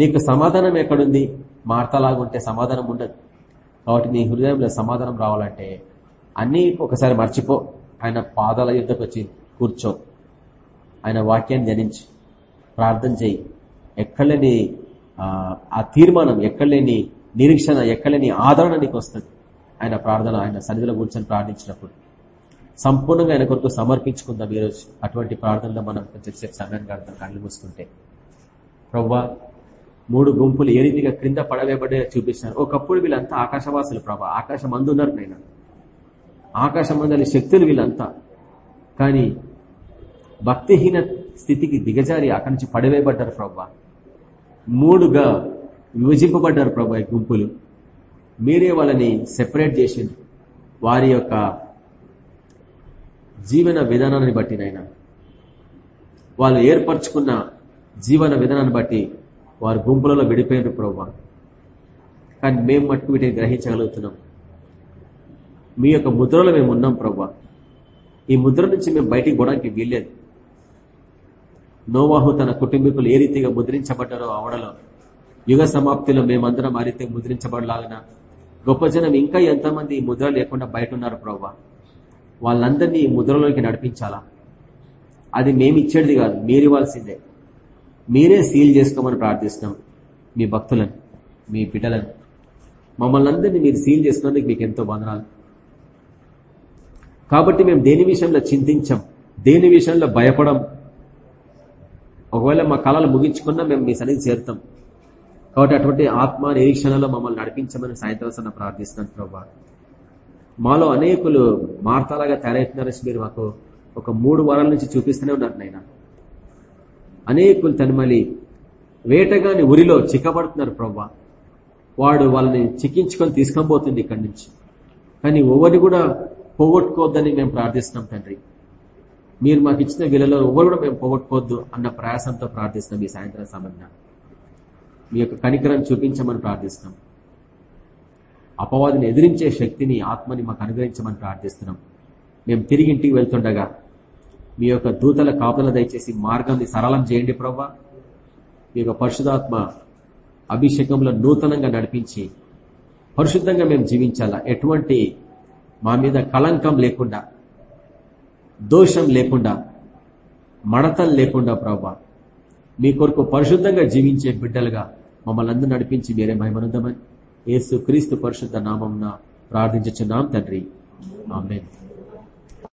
నీకు సమాధానం ఎక్కడుంది? మార్తలాగుంటే సమాధానం ఉండదు. కాబట్టి నీ హృదయంలో సమాధానం రావాలంటే అన్నీ ఒకసారి మర్చిపో. ఆయన పాదాల యుద్ధకు వచ్చి కూర్చో. ఆయన వాక్యాన్ని జనించి ప్రార్థన చేయి. ఎక్కడలేని ఆ తీర్మానం ఎక్కడలేని నిరీక్షణ ఎక్కడలేని ఆదరణ నీకు వస్తుంది. ఆయన ప్రార్థన ఆయన సన్నిధిలో కూర్చొని ప్రార్థించినప్పుడు. సంపూర్ణంగా ఆయన కొరకు సమర్పించుకుందాం ఈరోజు. అటువంటి ప్రార్థనలో మనం కొంచెం సేపు సమయాన్ని కడతాం కళ్ళు మూసుకుంటే. ప్రవ్వా మూడు గుంపులు ఏ రీతిగా క్రింద పడవేబడే చూపిస్తున్నారు. ఒకప్పుడు వీళ్ళంతా ఆకాశవాసులు ప్రభా. ఆకాశం అందున్నారు నేను. ఆకాశం శక్తులు వీళ్ళంతా. కానీ భక్తిహీన స్థితికి దిగజారి అక్కడి నుంచి పడవేయబడ్డారు ప్రభా. మూడుగా విభజింపబడ్డారు ప్రభా ఈ గుంపులు. మీరే వాళ్ళని సెపరేట్ చేసిండ్రు. వారి యొక్క జీవన విధానాన్ని బట్టి నైనా వాళ్ళు ఏర్పరచుకున్న జీవన విధానాన్ని బట్టి వారి గుంపులలో విడిపోయినారు ప్రభా. కానీ మేము మట్టుకు వీటిని గ్రహించగలుగుతున్నాం. మీ యొక్క ముద్రలో మేము ఉన్నాం ప్రభా. ఈ ముద్ర నుంచి మేము బయటికి పోవడానికి వీల్లేదు. నోవాహు తన కుటుంబీకులు ఏ రీతిగా ముద్రించబడ్డారో అవడలో యుగ సమాప్తిలో మేమందరం ఆ రీతిగా ముద్రించబడలాగిన గొప్ప జనం ఇంకా ఎంతమంది ఈ ముద్ర లేకుండా బయట ఉన్నారు ప్రభా. వాళ్ళందరినీ ఈ ముద్రలోకి నడిపించాలా? అది మేమిచ్చేది కాదు మీరు ఇవ్వాల్సిందే మీరే సీల్ చేసుకోమని ప్రార్థిస్తున్నాం. మీ భక్తులను మీ బిడ్డలను మమ్మల్ని అందరినీ మీరు సీల్ చేసుకున్నందుకు మీకు ఎంతో బంధనాలు కాబట్టి మేము దేని విషయంలో చింతించాం దేని విషయంలో భయపడం ఒకవేళ మా కళలు ముగించుకున్నా మేము మీ సన్నిధి చేరుతాం. కాబట్టి అటువంటి ఆత్మ నిరీక్షణలో మమ్మల్ని నడిపించమని సాయంత్రం ప్రార్థిస్తున్నాను ప్రభా. మాలో అనేకులు మార్తాలాగా తయారవుతున్నారని మీరు మాకు ఒక మూడు వారాల నుంచి చూపిస్తూనే ఉన్నారు నైనా అనేకులు తనమలి వేటగాని ఉరిలో చిక్కబడుతున్నారు ప్రవ్వా. వాడు వాళ్ళని చిక్కించుకొని తీసుకొని ఇక్కడి నుంచి. కానీ ఎవరిని కూడా పోగొట్టుకోవద్దని మేము ప్రార్థిస్తున్నాం తండ్రి. మీరు మాకు ఇచ్చిన విలలో ఎవరు కూడా మేము పోగొట్టుకోవద్దు అన్న ప్రయాసంతో ప్రార్థిస్తున్నాం ఈ సాయంత్రం సమయంలో మీ యొక్క కనికరం చూపించమని ప్రార్థిస్తున్నాం. అపవాదిని ఎదిరించే శక్తిని ఆత్మని మాకు అనుగ్రహించమని ప్రార్థిస్తున్నాం. మేము తిరిగి ఇంటికి వెళ్తుండగా మీ యొక్క దూతల కాపుల దయచేసి మార్గాన్ని సరళం చేయండి ప్రవ్వా. మీ యొక్క పరిశుధాత్మ అభిషేకంలో నూతనంగా నడిపించి పరిశుద్ధంగా మేము జీవించాలా? ఎటువంటి మా మీద కళంకం లేకుండా దోషం లేకుండా మడతలు లేకుండా ప్రభా మీ కొరకు పరిశుద్ధంగా జీవించే బిడ్డలుగా మమ్మల్ని అందరూ నడిపించి మీరే మహిమనుందమని. ఏసు క్రీస్తు పరిశుద్ధ నామం ప్రార్థించున్నాం తండ్రి. ఆమె